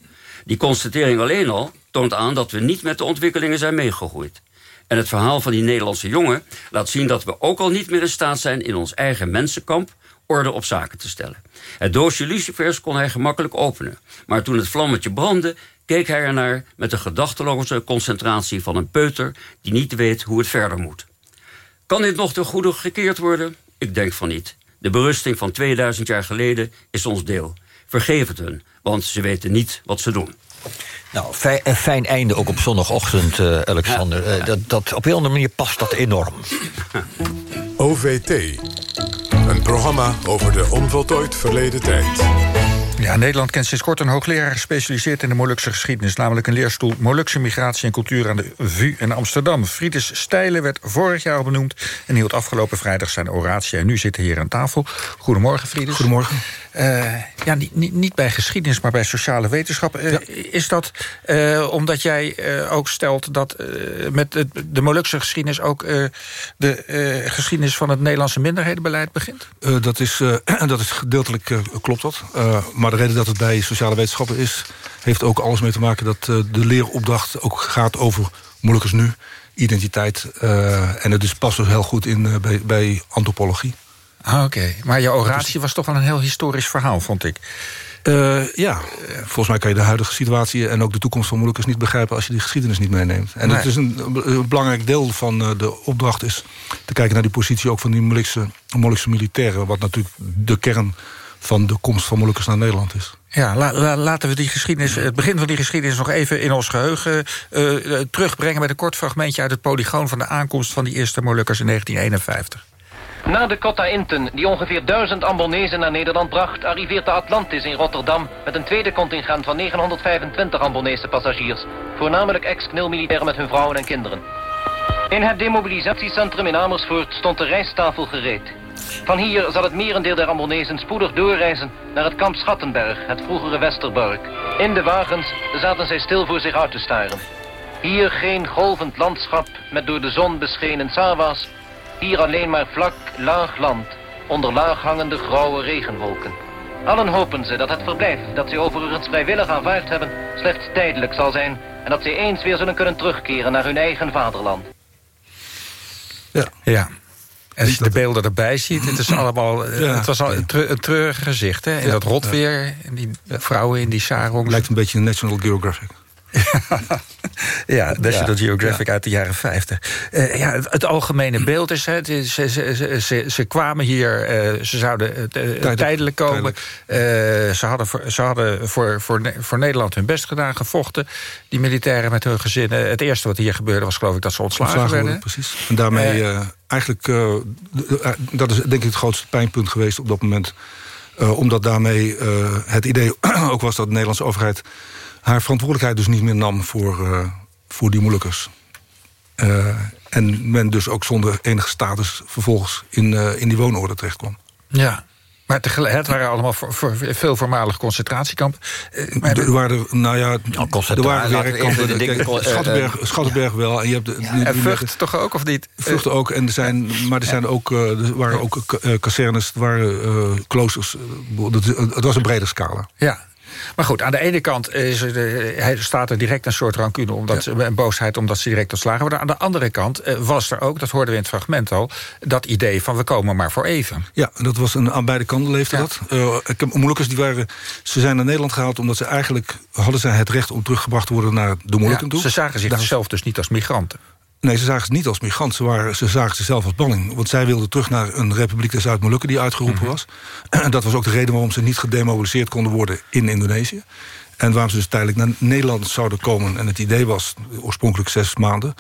Die constatering alleen al toont aan dat we niet met de ontwikkelingen zijn meegegroeid. En het verhaal van die Nederlandse jongen laat zien dat we ook al niet meer in staat zijn... in ons eigen mensenkamp orde op zaken te stellen. Het doosje lucifers kon hij gemakkelijk openen. Maar toen het vlammetje brandde, keek hij ernaar met de gedachteloze concentratie van een peuter die niet weet hoe het verder moet. Kan dit nog ten goede gekeerd worden? Ik denk van niet. De berusting van 2000 jaar geleden is ons deel. Vergeef het hun, want ze weten niet wat ze doen. Nou, fijn, een fijn einde ook op zondagochtend, uh, Alexander. Uh, dat, dat, op een andere manier past dat enorm. OVT. Een programma over de onvoltooid verleden tijd. Ja, Nederland kent sinds kort een hoogleraar gespecialiseerd in de Molukse geschiedenis. Namelijk een leerstoel Molukse migratie en cultuur aan de VU in Amsterdam. Friedis Stijlen werd vorig jaar al benoemd en hield afgelopen vrijdag zijn oratie. En nu zit hij hier aan tafel. Goedemorgen, Friedis. Goedemorgen. Eh, ja, niet, niet, niet bij geschiedenis, maar bij sociale wetenschappen. Eh, Is dat eh, omdat jij ook stelt dat met de, de Molukse geschiedenis... ook de geschiedenis van het Nederlandse minderhedenbeleid begint? Dat, is, *clears throat* dat is gedeeltelijk klopt dat. Maar de reden dat het bij sociale wetenschappen is... heeft ook alles mee te maken dat de leeropdracht ook gaat over Molukkers nu, identiteit. en het dus past dus heel goed in bij, bij antropologie. Ah, Oké, maar je oratie was toch wel een heel historisch verhaal, vond ik. Eh, ja, volgens mij kan je de huidige situatie en ook de toekomst van Molukkers niet begrijpen als je die geschiedenis niet meeneemt. En Nee. het is een, een belangrijk deel van eh, de opdracht is te kijken naar die positie ook van die Molukse, Molukse militairen, wat natuurlijk de kern van de komst van Molukkers naar Nederland is. Ja, la- la- laten we die geschiedenis, het begin van die geschiedenis nog even in ons geheugen eh, eh, terugbrengen met een kort fragmentje uit het polygoon van de aankomst van die eerste Molukkers in 1951. Na de Cotta Inten, die ongeveer duizend Ambonezen naar Nederland bracht... arriveert de Atlantis in Rotterdam met een tweede contingent van 925 Ambonese passagiers. Voornamelijk ex-knilmilitairen met hun vrouwen en kinderen. In het demobilisatiecentrum in Amersfoort stond de rijsttafel gereed. Van hier zal het merendeel der Ambonezen spoedig doorreizen naar het kamp Schattenberg, het vroegere Westerbork. In de wagens zaten zij stil voor zich uit te staren. Hier geen golvend landschap met door de zon beschenen sawa's. Hier alleen maar vlak, laag land, onder laag hangende grauwe regenwolken. Allen hopen ze dat het verblijf dat ze overigens vrijwillig aanvaard hebben slechts tijdelijk zal zijn en dat ze eens weer zullen kunnen terugkeren naar hun eigen vaderland. Ja. ja. En als je de beelden erbij ziet, het, is allemaal, *clears throat* Ja. het was al een, tre- een treurig gezicht. Hè? En Ja. dat rotweer, en die vrouwen in die sarongs. Lijkt een beetje een National Geographic. *laughs* Ja, National Ja, Geographic uit de jaren 50. Eh, ja, het, het algemene beeld is, hè, ze, ze, ze, kwamen hier, eh, ze zouden eh, tijdelijk, komen. Ze hadden, voor, ze hadden voor, voor, voor Nederland hun best gedaan, gevochten. Die militairen met hun gezinnen. Het eerste wat hier gebeurde was geloof ik dat ze ontslagen, Ontslagen werden. precies. En daarmee eigenlijk, dat is denk ik het grootste pijnpunt geweest op dat moment. Omdat daarmee het idee *clears throat* ook was dat de Nederlandse overheid haar verantwoordelijkheid dus niet meer nam voor, eh, voor die Molukkers. Eh, en men dus ook zonder enige status vervolgens in, eh, in die woonorde terecht kwam. Ja. Maar tegelijk, het waren allemaal voor, voor veel voormalig concentratiekampen. Maar Er waren nou ja, er waren werkkampen. Kijk, eh, Schattenberg, Schattenberg wel. En je hebt de, en Vught met- toch ook, of niet? Vluchten ook, en er zijn, maar er, zijn ook, eh, er waren ook eh, kazernes, er waren eh, kloosters. dat- Het was een brede scala. Ja. Maar goed, aan de ene kant is er, staat er direct een soort rancune... Omdat ze, en boosheid omdat ze direct ontslagen worden. Aan de andere kant eh, was er ook, dat hoorden we in het fragment al... dat idee van we komen maar voor even. Ja, dat was een, aan beide kanten leefde dat. Eh, ik heb Molukkers die waren, ze zijn naar Nederland gehaald omdat ze eigenlijk hadden zij het recht om teruggebracht te worden naar de Molukken Ja, toe. ze zagen zichzelf dus niet als migranten. Nee, ze zagen ze niet als migrant. Ze, waren, ze zagen zichzelf als banning. Want zij wilden terug naar een republiek der Zuid-Molukken die uitgeroepen Mhm. was. En dat was ook de reden waarom ze niet gedemobiliseerd konden worden in Indonesië. En waarom ze dus tijdelijk naar Nederland zouden komen. En het idee was, oorspronkelijk zes maanden...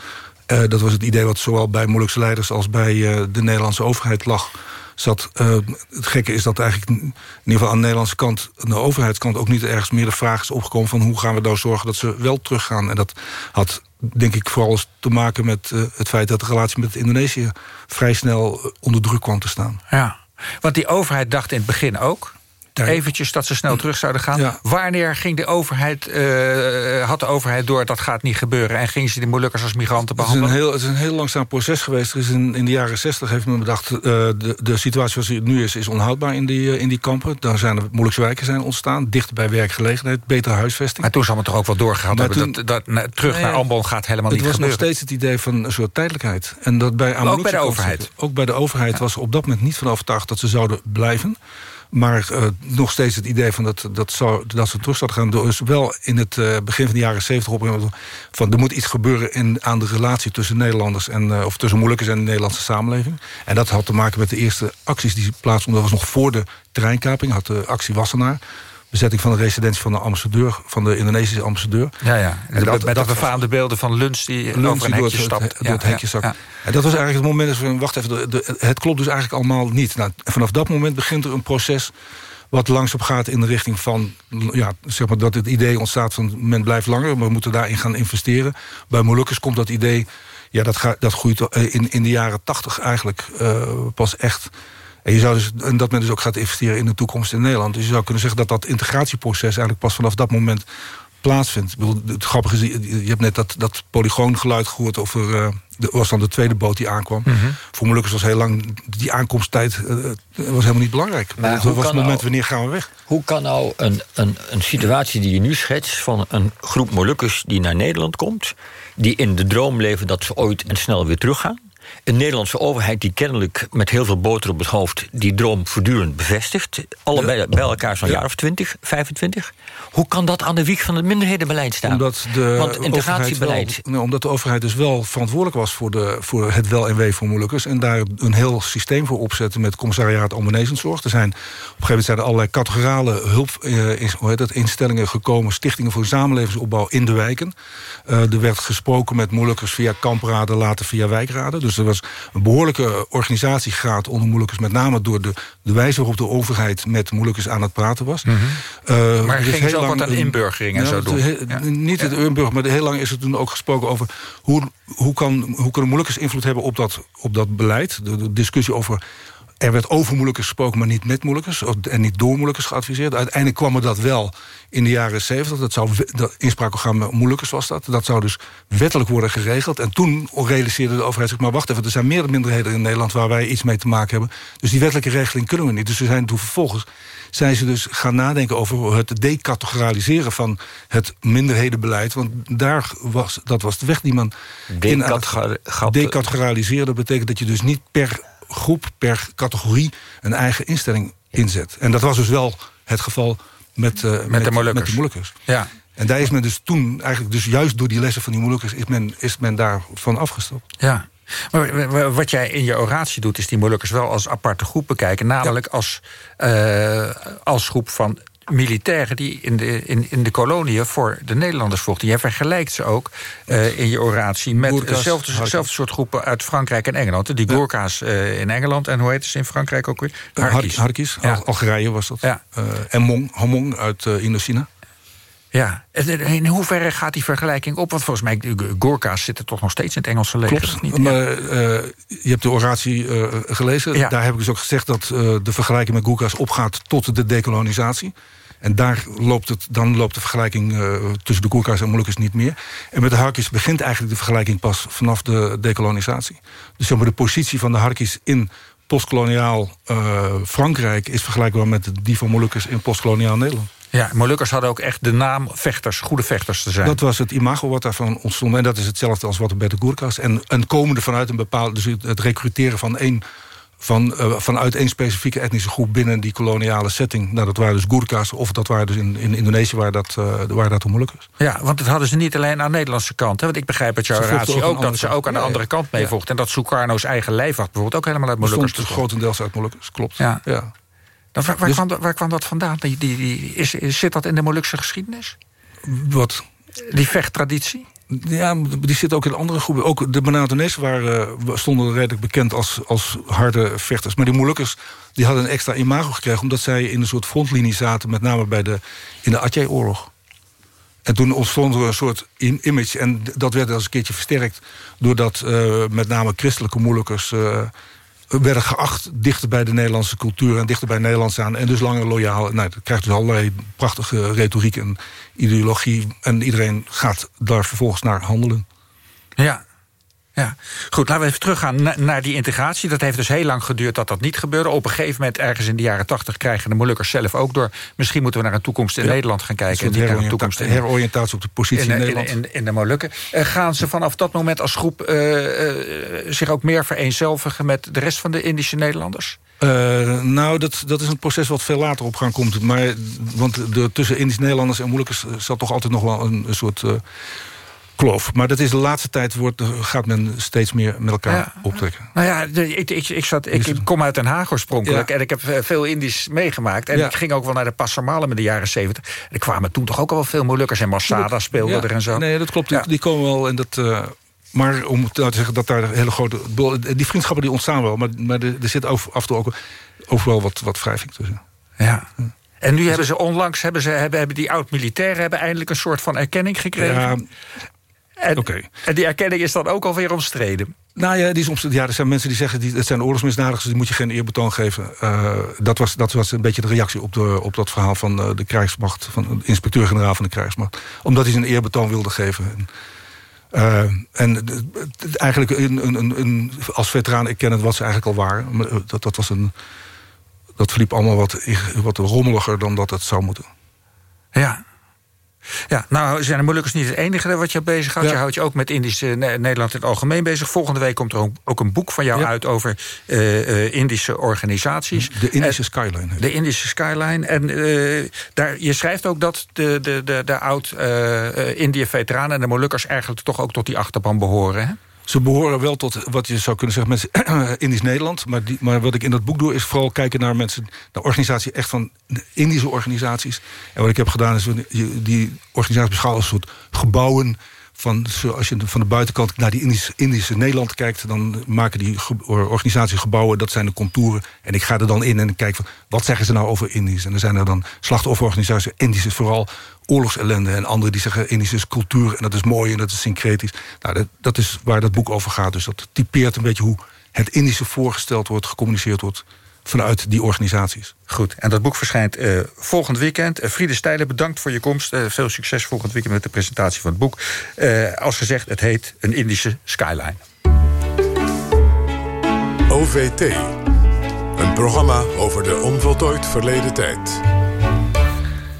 eh, dat was het idee wat zowel bij Molukse leiders als bij eh, de Nederlandse overheid lag. Zat, eh, het gekke is dat eigenlijk in ieder geval aan de Nederlandse kant... aan de overheidskant ook niet ergens meer de vraag is opgekomen... van hoe gaan we nou zorgen dat ze wel teruggaan. En dat had denk ik vooral te maken met eh, het feit... dat de relatie met Indonesië vrij snel onder druk kwam te staan. Ja. Want die overheid dacht in het begin ook... eventjes dat ze snel terug zouden gaan. Wanneer ging de overheid, eh, had de overheid door dat gaat niet gebeuren... en ging ze die Molukkers als migranten Het is, een behandelen? heel, het is een heel langzaam proces geweest. Er is in, in de jaren zestig heeft men bedacht... eh, de, de situatie zoals die nu is, is onhoudbaar in die, eh, in die kampen. Daar zijn er wijken zijn ontstaan. Dichter bij werkgelegenheid, betere huisvesting. Maar toen zal het toch ook wel hebben... toen- dat, dat, na- terug Nee, naar Ambon gaat helemaal het niet was nog gebeuren. steeds het idee van een soort tijdelijkheid. En dat bij, Ook bij de overheid? Ook bij de overheid was er op dat moment niet van overtuigd... dat ze zouden blijven. Maar eh, nog steeds het idee van dat, dat, zou, dat ze terug zouden gaan. Dus wel in het eh, begin van de jaren zeventig op van er moet iets gebeuren in, aan de relatie tussen Nederlanders en eh, of tussen Molukkers en de Nederlandse samenleving. En dat had te maken met de eerste acties die plaatsvonden. Dat was nog voor de treinkaping, had de actie Wassenaar. Bezetting van de residentie van de ambassadeur, van de Indonesische ambassadeur. Ja, ja. En met met de befaamde beelden van Luns die over een hekje stapt. het- door het hekje zakt. En dat was eigenlijk het moment dat we wacht even, de, de- het klopt dus eigenlijk allemaal niet. Nou, vanaf dat moment begint er een proces wat langzaam gaat in de richting van... Ja, zeg maar dat het idee ontstaat van men blijft langer... maar we moeten daarin gaan investeren. Bij Molukkers komt dat idee... Ja, dat, gaat, dat groeit eh, in, in de jaren tachtig eigenlijk eh, pas echt En, je zou dus, en dat men dus ook gaat investeren in de toekomst in Nederland. Dus je zou kunnen zeggen dat dat integratieproces eigenlijk pas vanaf dat moment plaatsvindt. Ik bedoel, het grappige is, je hebt net dat, dat polygoongeluid gehoord over... eh, de, was dan de tweede boot die aankwam. Mhm. Voor Molukkers was heel lang... die aankomsttijd eh, was helemaal niet belangrijk. Maar het hoe was het moment nou- wanneer gaan we weg. Hoe kan nou een, een, een situatie die je nu schetst... van een groep Molukkers die naar Nederland komt... die in de droom leven dat ze ooit en snel weer teruggaan... een Nederlandse overheid die kennelijk met heel veel boter op het hoofd... die droom voortdurend bevestigt... allebei bij elkaar zo'n jaar of 20, 25... hoe kan dat aan de wieg van het minderhedenbeleid staan? Omdat de, Want integratiebeleid... wel- omdat de overheid dus wel verantwoordelijk was voor, de, voor het wel en wee voor Molukkers. En daar een heel systeem voor opzetten met commissariaat Albanezenzorg. Er zijn op een gegeven moment zijn er allerlei categorale hulp, eh, in- hoe heet dat, instellingen gekomen. Stichtingen voor samenlevingsopbouw in de wijken. Eh, er werd gesproken met Molukkers via kampraden, later via wijkraden. Dus er was een behoorlijke organisatiegraad onder Molukkers. Met name door de, de wijze waarop de overheid met Molukkers aan het praten was. Eh, Maar er gingen heel ze ook lang wat aan inburgering en Ja, zo doen? he- Ja. Niet het inburgering, maar heel lang is er toen ook gesproken over... hoe, hoe, kan, hoe kunnen Molukkers invloed hebben op dat, op dat beleid. De, de discussie over... Er werd over Molukkers gesproken, maar niet met of- En niet door Molukkers geadviseerd. Uiteindelijk kwam er dat wel in de jaren 70. Dat zou dat inspraakorgaan Molukkers was dat. Dat zou dus wettelijk worden geregeld. En toen realiseerde de overheid zich... maar wacht even, er zijn meerdere minderheden in Nederland... waar wij iets mee te maken hebben. Dus die wettelijke regeling kunnen we niet. Dus we zijn toen vervolgens zijn ze dus gaan nadenken over het decategoraliseren van het minderhedenbeleid. Want daar was, dat was de weg die decategoraliseren. Dat betekent dat je dus niet per groep, per categorie een eigen instelling inzet. En dat was dus wel het geval met, eh, met, de Molukkers. met de Molukkers. Ja. En daar is men dus toen, eigenlijk dus juist door die lessen van die Molukkers... is men, is men daarvan afgestapt. Ja. Maar wat jij in je oratie doet, is die Molukkers wel als aparte groep bekijken. Namelijk als, eh, als groep van militairen die in de, in, in de koloniën voor de Nederlanders vochten. Jij vergelijkt ze ook eh, in je oratie met dezelfde, Harkis. dezelfde soort groepen uit Frankrijk en Engeland. Die Goorka's eh, in Engeland en hoe heet ze in Frankrijk ook weer? Harkis, Harkis Ja. Al- Algerije was dat. Ja. Eh, en Mong, Hamong uit eh, Indochina. Ja, En in hoeverre gaat die vergelijking op? Want volgens mij, de Goorka's zitten toch nog steeds in het Engelse leger. Klopt, niet? maar eh, je hebt de oratie eh, gelezen. Ja. Daar heb ik dus ook gezegd dat eh, de vergelijking met Gurkha's opgaat tot de dekolonisatie. En daar loopt het, dan loopt de vergelijking tussen de Gurkha's en Molukkers niet meer. En met de Harkis begint eigenlijk de vergelijking pas vanaf de dekolonisatie. Dus zeg maar, de positie van de Harkis in postkoloniaal Frankrijk... is vergelijkbaar met die van Molukkers in postkoloniaal Nederland. Ja, Molukkers hadden ook echt de naam vechters, goede vechters te zijn. Dat was het imago wat daarvan ontstond. En dat is hetzelfde als wat er bij de Gurkha's. En, en komende vanuit een bepaalde... dus het- het recruteren van één... Van, eh, vanuit één specifieke etnische groep binnen die koloniale setting. Nou, dat waren dus Gurkha's, of dat waren dus in, in Indonesië waar dat, eh waren dat de Molukkers. Ja, want dat hadden ze niet alleen aan de Nederlandse kant. Hè? Want ik begrijp uit jouw relatie ook dat ze ook aan de andere Ja, kant meevochten. En dat Sukarno's eigen lijfwacht bijvoorbeeld ook helemaal uit Molukkers bestond. grotendeels uit Molukkers, klopt. Ja. Dan, waar, waar, Dus- kwam dat, waar kwam dat vandaan? Die, die, die, is, zit dat in de Molukse geschiedenis? Wat? Die vechttraditie? Ja, die zit ook in andere groepen. Ook de Banatonese waren, eh, stonden redelijk bekend als, als harde vechters. Maar die Molukkers die hadden een extra imago gekregen... omdat zij in een soort frontlinie zaten... met name bij de, in de Aceh-oorlog. En toen ontstond er een soort im- image... en dat werd als een keertje versterkt... doordat eh, met name christelijke Molukkers... eh, werden geacht dichter bij de Nederlandse cultuur... en dichter bij Nederland staan en dus langer loyaal. Nou, dat krijgt dus allerlei prachtige retoriek en ideologie... en iedereen gaat daar vervolgens naar handelen. Ja. Ja, goed, laten we even teruggaan na- naar die integratie. Dat heeft dus heel lang geduurd dat dat niet gebeurde. Op een gegeven moment, ergens in de jaren tachtig... krijgen de Molukkers zelf ook door... misschien moeten we naar een toekomst in Ja. Nederland gaan kijken... en Een toekomst in, heroriëntatie op de positie in, Nederland. in, in de Molukken. Eh, gaan ze vanaf dat moment als groep eh, eh, zich ook meer vereenzelvigen... met de rest van de Indische Nederlanders? Nou, dat, dat is een proces wat veel later op gang komt. Maar, want de, tussen Indisch Nederlanders en Moeilijkers... eh, zat toch altijd nog wel een, een soort kloof. Maar dat is de laatste tijd wordt, gaat men steeds meer met elkaar Ja. optrekken. Nou ja, de- ik, ik, ik, zat, ik, kom uit Den Haag oorspronkelijk... Ja. en ik heb eh, veel Indisch meegemaakt. En Ja. ik ging ook wel naar de Passamalen in de jaren zeventig. En er kwamen toen toch ook al wel veel Molukkers... en Masada speelden er en zo. Nee, dat klopt. Die, komen wel. En dat, eh, maar om te zeggen dat daar hele grote... Die vriendschappen die ontstaan wel. Maar, maar er, er zit af en toe ook overal wat, wat wrijving tussen. Ja. En nu hebben ze onlangs, hebben, ze, hebben, hebben die oud-militairen... hebben eindelijk een soort van erkenning gekregen. Ja, En, en die erkenning is dan ook alweer omstreden. Nou ja, die is omst- ja, er zijn mensen die zeggen... Die, het zijn oorlogsmisdadigers, die moet je geen eerbetoon geven. Uh, dat, was, dat was een beetje de reactie op, de, op dat verhaal van uh, de krijgsmacht... van de inspecteur-generaal van de krijgsmacht. Omdat hij zijn eerbetoon wilde geven. En, uh, en eigenlijk een, een, een, als veteraan, ik ken het wat ze eigenlijk al waren. Dat, dat, was een, dat verliep allemaal wat, wat rommeliger dan dat het zou moeten. Ja, ja, nou zijn de Molukkers niet het enige wat je bezighoudt. Ja. Je houdt je ook met Indisch uh, Nederland in het algemeen bezig. Volgende week komt er ook, een boek van jou ja. uit over uh, uh, Indische organisaties. De Indische en, Skyline. De Indische Skyline. En daar, je schrijft ook dat de, de, de, de oud-Indië-veteranen en de Molukkers eigenlijk toch ook tot die achterban behoren. Hè? Ze behoren wel tot wat je zou kunnen zeggen mensen *clears throat* Indisch Nederland. Maar, die, maar wat ik in dat boek doe is vooral kijken naar mensen, naar organisaties echt van Indische organisaties. En wat ik heb gedaan is die organisaties beschouwen als een soort gebouwen. Van, als je van de buitenkant naar die Indische, Indische Nederland kijkt... dan maken die ge, organisaties gebouwen, dat zijn de contouren. En ik ga er dan in en kijk van, wat zeggen ze nou over Indisch? En er zijn er dan slachtofferorganisaties. Indisch is vooral oorlogsellende. En anderen die zeggen Indisch is cultuur en dat is mooi en dat is syncretisch. Nou, dat, dat is waar dat boek over gaat. Dus dat typeert een beetje hoe het Indische voorgesteld wordt, gecommuniceerd wordt vanuit die organisaties. Goed, en dat boek verschijnt uh, volgend weekend. Uh, Friede Stijlen, bedankt voor je komst. Uh, veel succes volgend weekend met de presentatie van het boek. als gezegd, het heet Een Indische Skyline. OVT, een programma over de onvoltooid verleden tijd.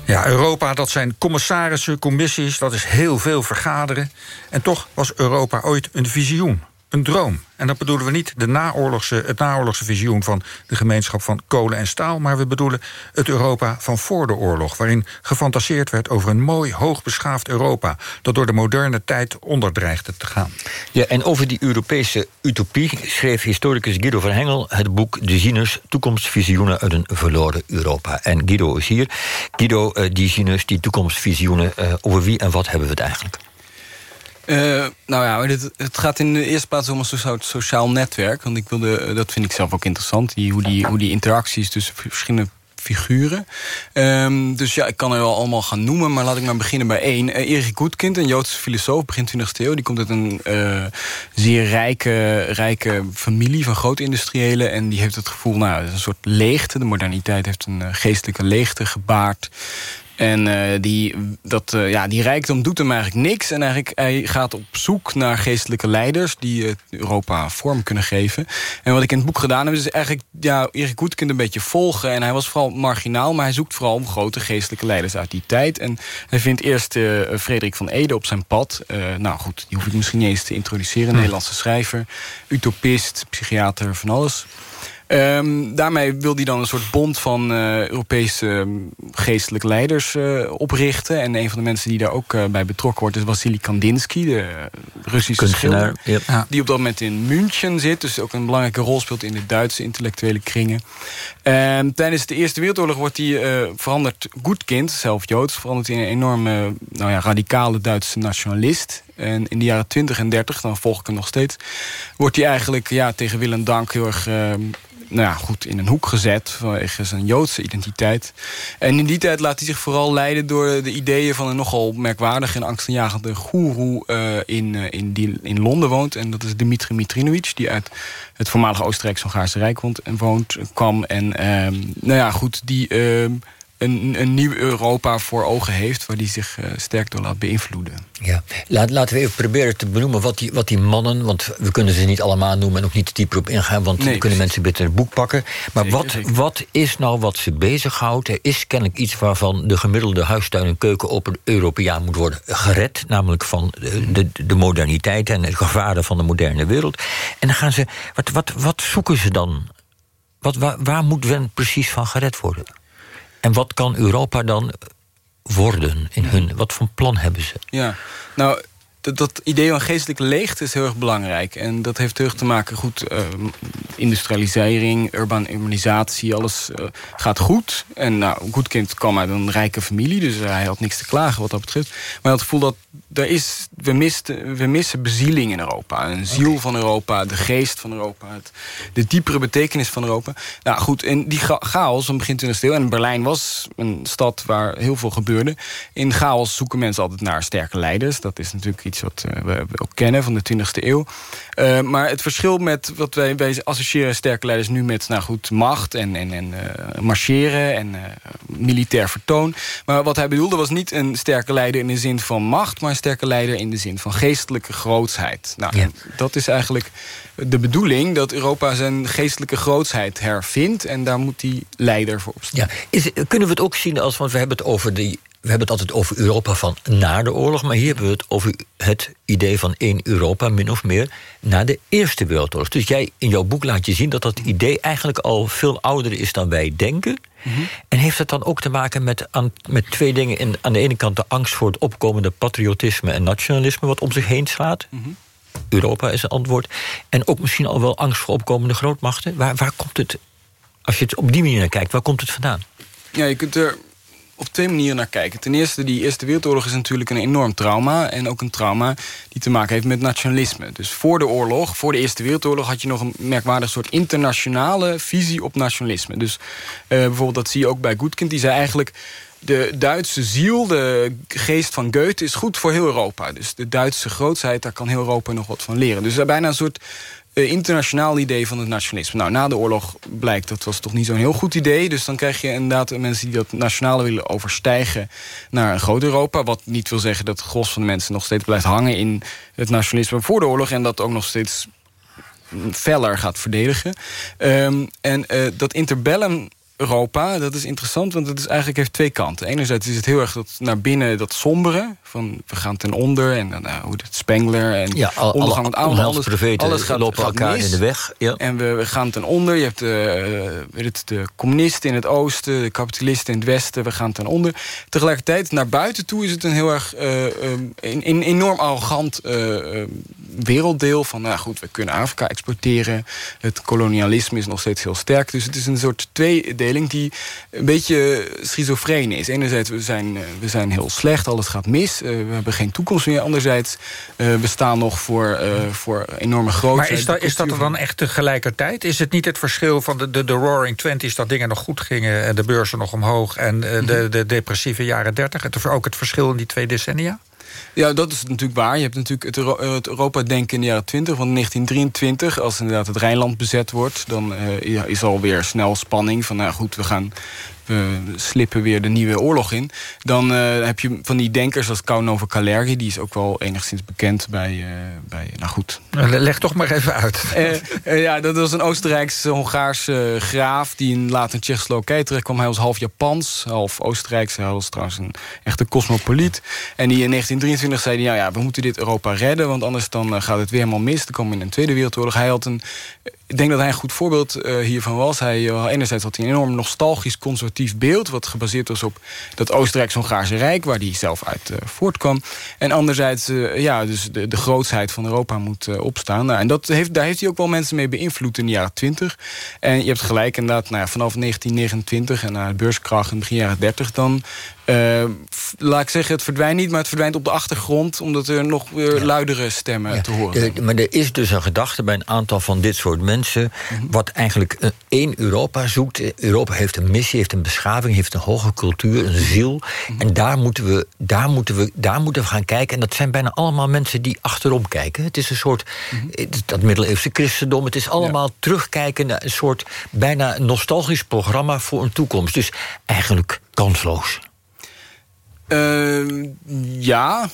Ja, Europa, dat zijn commissarissen, commissies, dat is heel veel vergaderen. En toch was Europa ooit een visioen, een droom. En dat bedoelen we niet de naoorlogse, het naoorlogse visioen van de gemeenschap van kolen en staal, maar we bedoelen het Europa van voor de oorlog, waarin gefantaseerd werd over een mooi, hoogbeschaafd Europa dat door de moderne tijd onderdreigde te gaan. Ja, en over die Europese utopie schreef historicus Guido van Hengel het boek De Zieners, toekomstvisioenen uit een verloren Europa. En Guido is hier. Guido, die zieners, die toekomstvisioenen, over wie en wat hebben we het eigenlijk? Uh, nou ja, dit, het gaat in de eerste plaats om een soort sociaal netwerk. Want ik wilde, dat vind ik zelf ook interessant. Die, hoe, die, hoe die interacties tussen verschillende figuren. Um, dus ja, ik kan er wel allemaal gaan noemen, maar laat ik maar beginnen bij één. Uh, Erik Goedkind, een Joodse filosoof, begin 20e eeuw. Die komt uit een zeer rijke, rijke familie van grootindustriëlen. En die heeft het gevoel, nou, het is een soort leegte. De moderniteit heeft een geestelijke leegte gebaard. En uh, die, dat, uh, ja, die rijkdom doet hem eigenlijk niks. En eigenlijk, hij gaat op zoek naar geestelijke leiders... die uh, Europa vorm kunnen geven. En wat ik in het boek gedaan heb, is eigenlijk... ja, Erik Goedkind een beetje volgen. En hij was vooral marginaal, maar hij zoekt vooral grote geestelijke leiders uit die tijd. En hij vindt eerst Frederik van Ede op zijn pad. nou goed, die hoef ik misschien niet eens te introduceren. Hm. Nederlandse schrijver, utopist, psychiater, van alles... Um, daarmee wil hij dan een soort bond van uh, Europese geestelijke leiders uh, oprichten. En een van de mensen die daar ook uh, bij betrokken wordt... is Wassily Kandinsky, de Russische schilder. Yep. Die op dat moment in München zit. Dus ook een belangrijke rol speelt in de Duitse intellectuele kringen. Um, tijdens de Eerste Wereldoorlog wordt hij veranderd... Goedkind, zelf Joods, veranderd in een enorme nou ja, radicale Duitse nationalist. En in de jaren 20 en 30, dan volg ik hem nog steeds... wordt hij eigenlijk ja, tegen wil en dank heel erg nou ja, goed in een hoek gezet vanwege zijn Joodse identiteit. En in die tijd laat hij zich vooral leiden door de ideeën van een nogal merkwaardige en angstaanjagende goeroe uh, in, uh, in, die in Londen woont. En dat is Dimitri Mitrinovic, die uit het voormalige Oostenrijks-Hongaarse Rijk en woont, kwam. En uh, nou ja, goed, die ehm, een, een nieuw Europa voor ogen heeft... waar die zich uh, sterk door laat beïnvloeden. Ja, Laat, laten we even proberen te benoemen wat die, wat die mannen... want we kunnen ze niet allemaal noemen en ook niet dieper op ingaan... want nee, dan kunnen mensen beter het boek pakken. Maar zeker, wat, zeker. wat is nou wat ze bezighoudt? Er is kennelijk iets waarvan de gemiddelde huistuin- en keuken... op een Europeaan moet worden gered. Namelijk van de, de, de moderniteit en het gevaren van de moderne wereld. En dan gaan ze... Wat, wat, wat zoeken ze dan? Wat, waar, waar moet men precies van gered worden? En wat kan Europa dan worden in hun? Wat voor plan hebben ze? Ja, nou, dat, dat, idee van geestelijke leegte is heel erg belangrijk. En dat heeft heel erg te maken, goed, uh, industrialisering, urban urbanisatie, alles uh, gaat goed. En nou, Goedkind kwam uit een rijke familie, dus hij had niks te klagen wat dat betreft. Maar hij had het gevoel dat er is, we, misten, we missen bezieling in Europa. Een ziel okay. van Europa, de geest van Europa, het, de diepere betekenis van Europa. Nou goed, en die chaos van begin 20e eeuw, en Berlijn was een stad waar heel veel gebeurde. In chaos zoeken mensen altijd naar sterke leiders. Dat is natuurlijk iets iets wat eh, we ook kennen van de 20e eeuw. Uh, maar het verschil met wat wij, wij associëren sterke leiders nu met nou goed, macht en, en, en uh, marcheren en militair vertoon. Maar wat hij bedoelde was niet een sterke leider in de zin van macht, maar een sterke leider in de zin van geestelijke grootsheid. Nou, ja. dat is eigenlijk de bedoeling dat Europa zijn geestelijke grootsheid hervindt en daar moet die leider voor opstaan. Ja. Is, kunnen we het ook zien als, want we hebben het over die we hebben het altijd over Europa van na de oorlog... maar hier hebben we het over het idee van één Europa, min of meer... na de Eerste Wereldoorlog. Dus jij in jouw boek laat je zien dat dat idee eigenlijk al veel ouder is dan wij denken. Mm -hmm. En heeft dat dan ook te maken met, aan, met twee dingen? In, aan de ene kant de angst voor het opkomende patriotisme en nationalisme... wat om zich heen slaat. Mm -hmm. Europa is een antwoord. En ook misschien al wel angst voor opkomende grootmachten. Waar, waar komt het, als je het op die manier naar kijkt, waar komt het vandaan? Ja, je kunt er op twee manieren naar kijken. Ten eerste, die Eerste Wereldoorlog is natuurlijk een enorm trauma. En ook een trauma die te maken heeft met nationalisme. Dus voor de oorlog, voor de Eerste Wereldoorlog... had je nog een merkwaardig soort internationale visie op nationalisme. Dus uh, bijvoorbeeld, dat zie je ook bij Goedkind. Die zei eigenlijk de Duitse ziel, de geest van Goethe, is goed voor heel Europa. Dus de Duitse grootsheid, daar kan heel Europa nog wat van leren. Dus er bijna een soort internationaal idee van het nationalisme. Nou, na de oorlog blijkt dat was toch niet zo'n heel goed idee. Dus dan krijg je inderdaad mensen die dat nationale willen overstijgen naar een groot Europa. Wat niet wil zeggen dat het gros van de mensen nog steeds blijft hangen in het nationalisme voor de oorlog. En dat ook nog steeds feller gaat verdedigen. Um, en uh, dat interbellum Europa, dat is interessant, want het is eigenlijk heeft twee kanten. Enerzijds is het heel erg dat naar binnen dat sombere, van we gaan ten onder en dan nou, hoe het Spengler en ja, al, ondergang met alles, alles, alles gaat, lopen gaat elkaar mis. in de weg. Ja. En we, we, gaan ten onder. Je hebt de, uh, het, de communisten in het oosten, de kapitalisten in het westen. We gaan ten onder. Tegelijkertijd, naar buiten toe is het een heel erg uh, um, een, een enorm arrogant uh, werelddeel. Van nou goed, we kunnen Afrika exporteren. Het kolonialisme is nog steeds heel sterk. Dus het is een soort die een beetje schizofreen is. Enerzijds, we zijn, we zijn heel slecht, alles gaat mis. we hebben geen toekomst meer. Anderzijds, we staan nog voor, voor enorme grootheid. Maar is dat, is dat er dan echt tegelijkertijd? Is het niet het verschil van de, de, de Roaring Twenties... dat dingen nog goed gingen en de beurzen nog omhoog... en uh, de, de depressieve jaren dertig? Het, ook het verschil in die twee decennia? Ja, dat is natuurlijk waar. Je hebt natuurlijk het, het Europa-denken in de jaren 20 van 1923. Als inderdaad het Rijnland bezet wordt... dan uh, is alweer snel spanning van... nou goed, we gaan we slippen weer de nieuwe oorlog in. Dan uh, heb je van die denkers als Kaunover Kalergi... die is ook wel enigszins bekend bij... Uh, bij nou goed. Leg toch maar even uit. Ja, dat was een Oostenrijkse-Hongaarse graaf... die in later in Tsjechoslowakije terecht kwam. Hij was half Japans, half Oostenrijks. Hij was trouwens een echte cosmopoliet. En die in 1923 zei... Nou ja, we moeten dit Europa redden... want anders dan gaat het weer helemaal mis. Dan komen we in een Tweede Wereldoorlog. Hij had een ik denk dat hij een goed voorbeeld uh, hiervan was. Hij, uh, enerzijds had hij een enorm nostalgisch conservatief beeld... wat gebaseerd was op dat Oostenrijks-Hongaarse Rijk... waar hij zelf uit uh, voortkwam. En anderzijds, ja, dus de, de grootsheid van Europa moet opstaan. Nou, en dat heeft, daar heeft hij ook wel mensen mee beïnvloed in de jaren 20. En je hebt gelijk inderdaad, nou ja, vanaf 1929 en na de beurskracht in begin jaren 30... dan uh, laat ik zeggen, het verdwijnt niet, maar het verdwijnt op de achtergrond... omdat er nog weer ja. luidere stemmen ja. te horen zijn. Maar er is dus een gedachte bij een aantal van dit soort mensen... Mm -hmm. wat eigenlijk uh, één Europa zoekt. Europa heeft een missie, heeft een beschaving, heeft een hoge cultuur, een ziel. Mm -hmm. En daar moeten, we, daar, moeten we, daar moeten we gaan kijken. En dat zijn bijna allemaal mensen die achterom kijken. Het is een soort, mm -hmm. dat middeleeuwse christendom... het is allemaal ja. terugkijken naar een soort bijna nostalgisch programma... voor een toekomst. Dus eigenlijk kansloos. Uh, ja,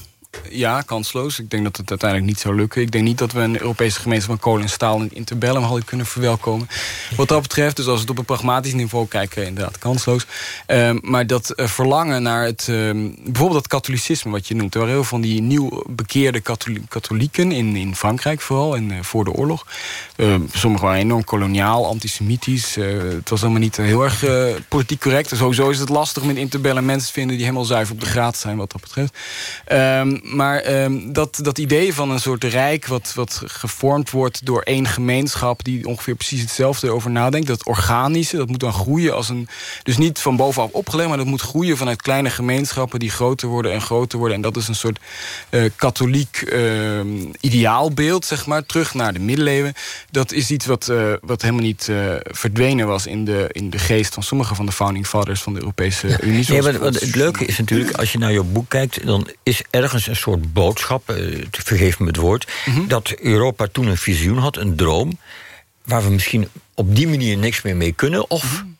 ja, kansloos. Ik denk dat het uiteindelijk niet zou lukken. Ik denk niet dat we een Europese gemeenschap van kolen en staal in interbellum hadden kunnen verwelkomen. Wat dat betreft, dus als we het op een pragmatisch niveau kijken, inderdaad kansloos. Uh, maar dat uh, verlangen naar het, uh, bijvoorbeeld dat katholicisme wat je noemt. Er waren heel veel van die nieuw bekeerde katholi katholieken in, in Frankrijk vooral, en voor de oorlog. sommigen waren enorm koloniaal, antisemitisch. het was helemaal niet heel erg politiek correct. Sowieso is het lastig met interbellum mensen te vinden die helemaal zuiver op de graad zijn wat dat betreft. Maar um, dat, dat idee van een soort rijk... Wat, wat gevormd wordt door één gemeenschap... die ongeveer precies hetzelfde over nadenkt. Dat organische, dat moet dan groeien als een... dus niet van bovenaf opgelegd... maar dat moet groeien vanuit kleine gemeenschappen... die groter worden en groter worden. En dat is een soort uh, katholiek uh, ideaalbeeld, zeg maar. Terug naar de middeleeuwen. Dat is iets wat, uh, wat helemaal niet uh, verdwenen was... In de, in de geest van sommige van de founding fathers... van de Europese ja. Unie. Nee, maar, wat het leuke is natuurlijk... als je naar je boek kijkt... dan is ergens een soort boodschap, uh, vergeef me het woord... Mhm. dat Europa toen een visioen had, een droom... waar we misschien op die manier niks meer mee kunnen... of Mhm.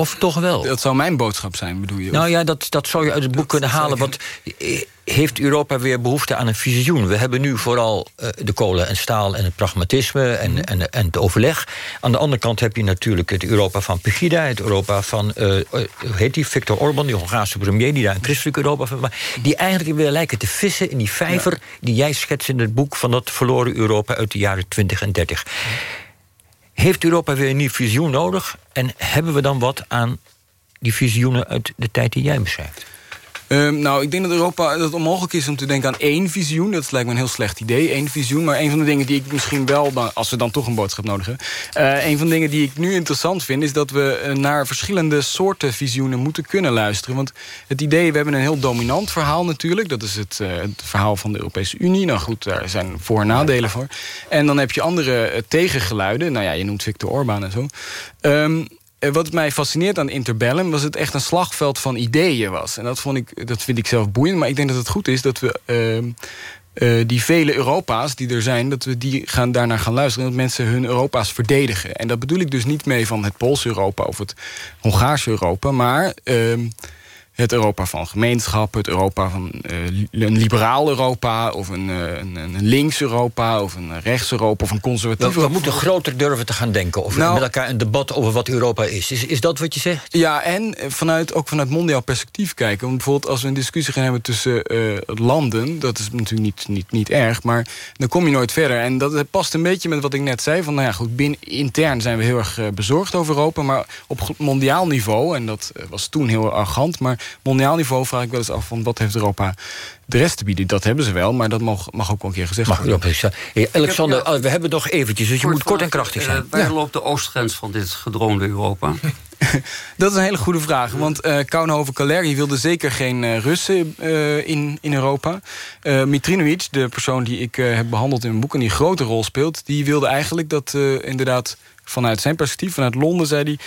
Of toch wel? Dat zou mijn boodschap zijn, bedoel je? Nou ja, dat, dat zou je uit het boek kunnen halen. Want eh, heeft Europa weer behoefte aan een visioen? We hebben nu vooral uh, de kolen en staal en het pragmatisme en, Mhm. en, en het overleg. Aan de andere kant heb je natuurlijk het Europa van Pegida... het Europa van, uh, hoe heet die, Viktor Orban, die Hongaarse premier... die daar een christelijk Europa van maakt... die eigenlijk weer lijken te vissen in die vijver... die jij schetst in het boek van dat verloren Europa... uit de jaren 20 en 30. Heeft Europa weer een nieuw visioen nodig? En hebben we dan wat aan die visioenen uit de tijd die jij beschrijft? Um, nou, ik denk dat Europa dat onmogelijk is om te denken aan één visioen. Dat lijkt me een heel slecht idee, één visioen. Maar een van de dingen die ik misschien wel, als we dan toch een boodschap nodig hebben... Uh, een van de dingen die ik nu interessant vind... is dat we uh, naar verschillende soorten visioenen moeten kunnen luisteren. Want het idee, we hebben een heel dominant verhaal natuurlijk. Dat is het, uh, het verhaal van de Europese Unie. Nou goed, daar zijn voor- en nadelen voor. En dan heb je andere tegengeluiden. Nou ja, je noemt Viktor Orbán en zo. Um, wat mij fascineert aan Interbellum was het echt een slagveld van ideeën was. En dat, vond ik, dat vind ik zelf boeiend. Maar ik denk dat het goed is dat we uh, uh, die vele Europa's die er zijn... dat we die gaan, daarnaar gaan luisteren. En dat mensen hun Europa's verdedigen. En dat bedoel ik dus niet mee van het Poolse Europa of het Hongaarse Europa. Maar... Uh, het Europa van gemeenschap, het Europa van uh, een liberaal Europa... of een, uh, een, een links Europa, of een rechts Europa, of een conservatief we, we moeten groter durven te gaan denken... of nou, met elkaar een debat over wat Europa is. is. Is dat wat je zegt? Ja, en vanuit, ook vanuit mondiaal perspectief kijken. Want bijvoorbeeld als we een discussie gaan hebben tussen uh, landen... dat is natuurlijk niet, niet, niet erg, maar dan kom je nooit verder. En dat past een beetje met wat ik net zei. Van, nou ja, goed, binnen, intern zijn we heel erg bezorgd over Europa... maar op mondiaal niveau, en dat was toen heel arrogant... maar mondiaal niveau vraag ik wel eens af van wat heeft Europa de rest te bieden. Dat hebben ze wel, maar dat mag, mag ook wel een keer gezegd mag worden. Mag hey, Alexander, heb, ja, we hebben nog eventjes, dus je moet kort en krachtig zijn. Uh, waar ja. loopt de oostgrens van dit gedroomde Europa? *laughs* dat is een hele goede vraag. Want uh, Kaunhoven-Kalergi wilde zeker geen uh, Russen uh, in, in Europa. Mitrinovic, de persoon die ik heb behandeld in mijn boek... en die een grote rol speelt... die wilde eigenlijk dat inderdaad vanuit zijn perspectief, vanuit Londen, zei hij...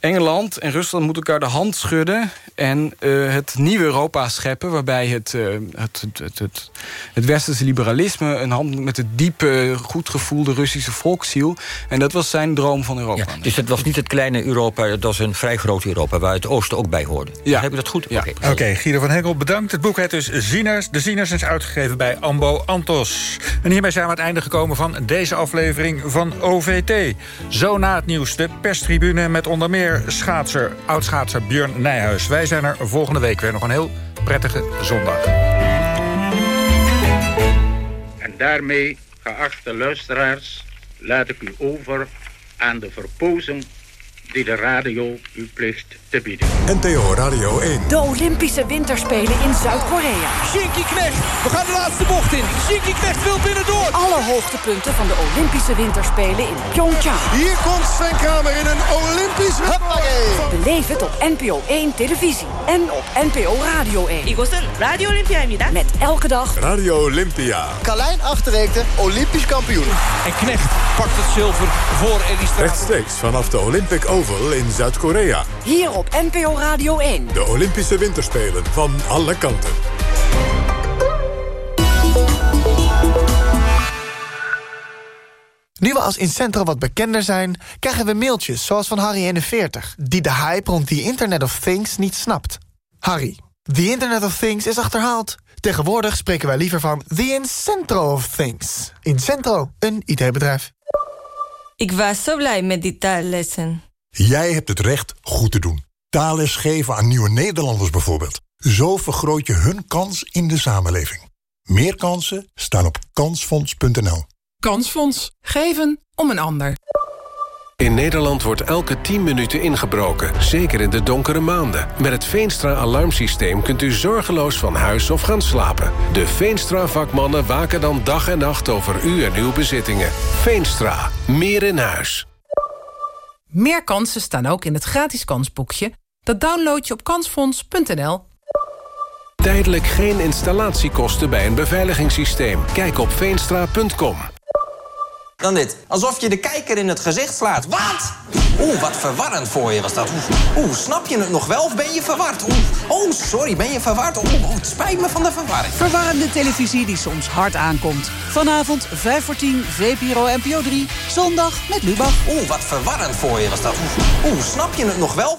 Engeland en Rusland moeten elkaar de hand schudden... en uh, het nieuwe Europa scheppen... waarbij het, uh, het, het, het, het, westerse liberalisme... een hand met het diepe, goed gevoelde Russische volksziel. En dat was zijn droom van Europa. Ja, dus het was niet het kleine Europa, het was een vrij groot Europa... waar het oosten ook bij hoorde. Ja. Heb je dat goed? Ja. Oké, okay. okay, Guido van Hengel, bedankt. Het boek heet dus Zieners. De Zieners is uitgegeven bij Ambo Antos. En hiermee zijn we aan het einde gekomen van deze aflevering van OVT. Zo na het nieuws de perstribune met onder meer schaatser, oudschaatser Björn Nijhuis. Wij zijn er volgende week weer. Nog een heel prettige zondag. En daarmee, geachte luisteraars, laat ik u over aan de verpozen die de radio u plicht te bieden. NTO Radio 1. De Olympische Winterspelen in Zuid-Korea. Shinky Knecht, we gaan de laatste bocht in. Shinky Knecht wil binnendoor. Alle hoogtepunten van de Olympische Winterspelen in Pyeongchang. Hier komt Sven Kramer in een Olympisch record. Beleef het op NPO 1 televisie en op NPO Radio 1. 이곳은 Radio Olympia입니다. Met elke dag Radio Olympia. Carlijn Achterreekte, Olympisch kampioen. En Knecht pakt het zilver voor Eddie Straat. Rechtstreeks vanaf de Olympic Oval in Zuid-Korea. Hier op NPO Radio 1. De Olympische Winterspelen van alle kanten. Nu we als Incentro wat bekender zijn, krijgen we mailtjes zoals van Harry41... die de hype rond the Internet of Things niet snapt. Harry, the Internet of Things is achterhaald. Tegenwoordig spreken wij liever van the Incentro of Things. Incentro, een IT-bedrijf. Ik was zo blij met die taallessen. Jij hebt het recht goed te doen. Taalles geven aan nieuwe Nederlanders bijvoorbeeld. Zo vergroot je hun kans in de samenleving. Meer kansen staan op kansfonds.nl. Kansfonds. Geven om een ander. In Nederland wordt elke 10 minuten ingebroken, zeker in de donkere maanden. Met het Veenstra-alarmsysteem kunt u zorgeloos van huis of gaan slapen. De Veenstra-vakmannen waken dan dag en nacht over u en uw bezittingen. Veenstra. Meer in huis. Meer kansen staan ook in het gratis kansboekje. Dat download je op kansfonds.nl. Tijdelijk geen installatiekosten bij een beveiligingssysteem. Kijk op veenstra.com. dan dit. Alsof je de kijker in het gezicht slaat. Wat? Oeh, wat verwarrend voor je was dat. Oeh, oeh, snap je het nog wel of ben je verward? Oeh, oh, sorry, ben je verward? Oeh, oh, het spijt me van de verwarring. Verwarrende televisie die soms hard aankomt. Vanavond 5 voor 10, VPRO NPO 3. Zondag met Lubach. Oeh, wat verwarrend voor je was dat. Oeh, oeh, snap je het nog wel?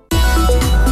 Thank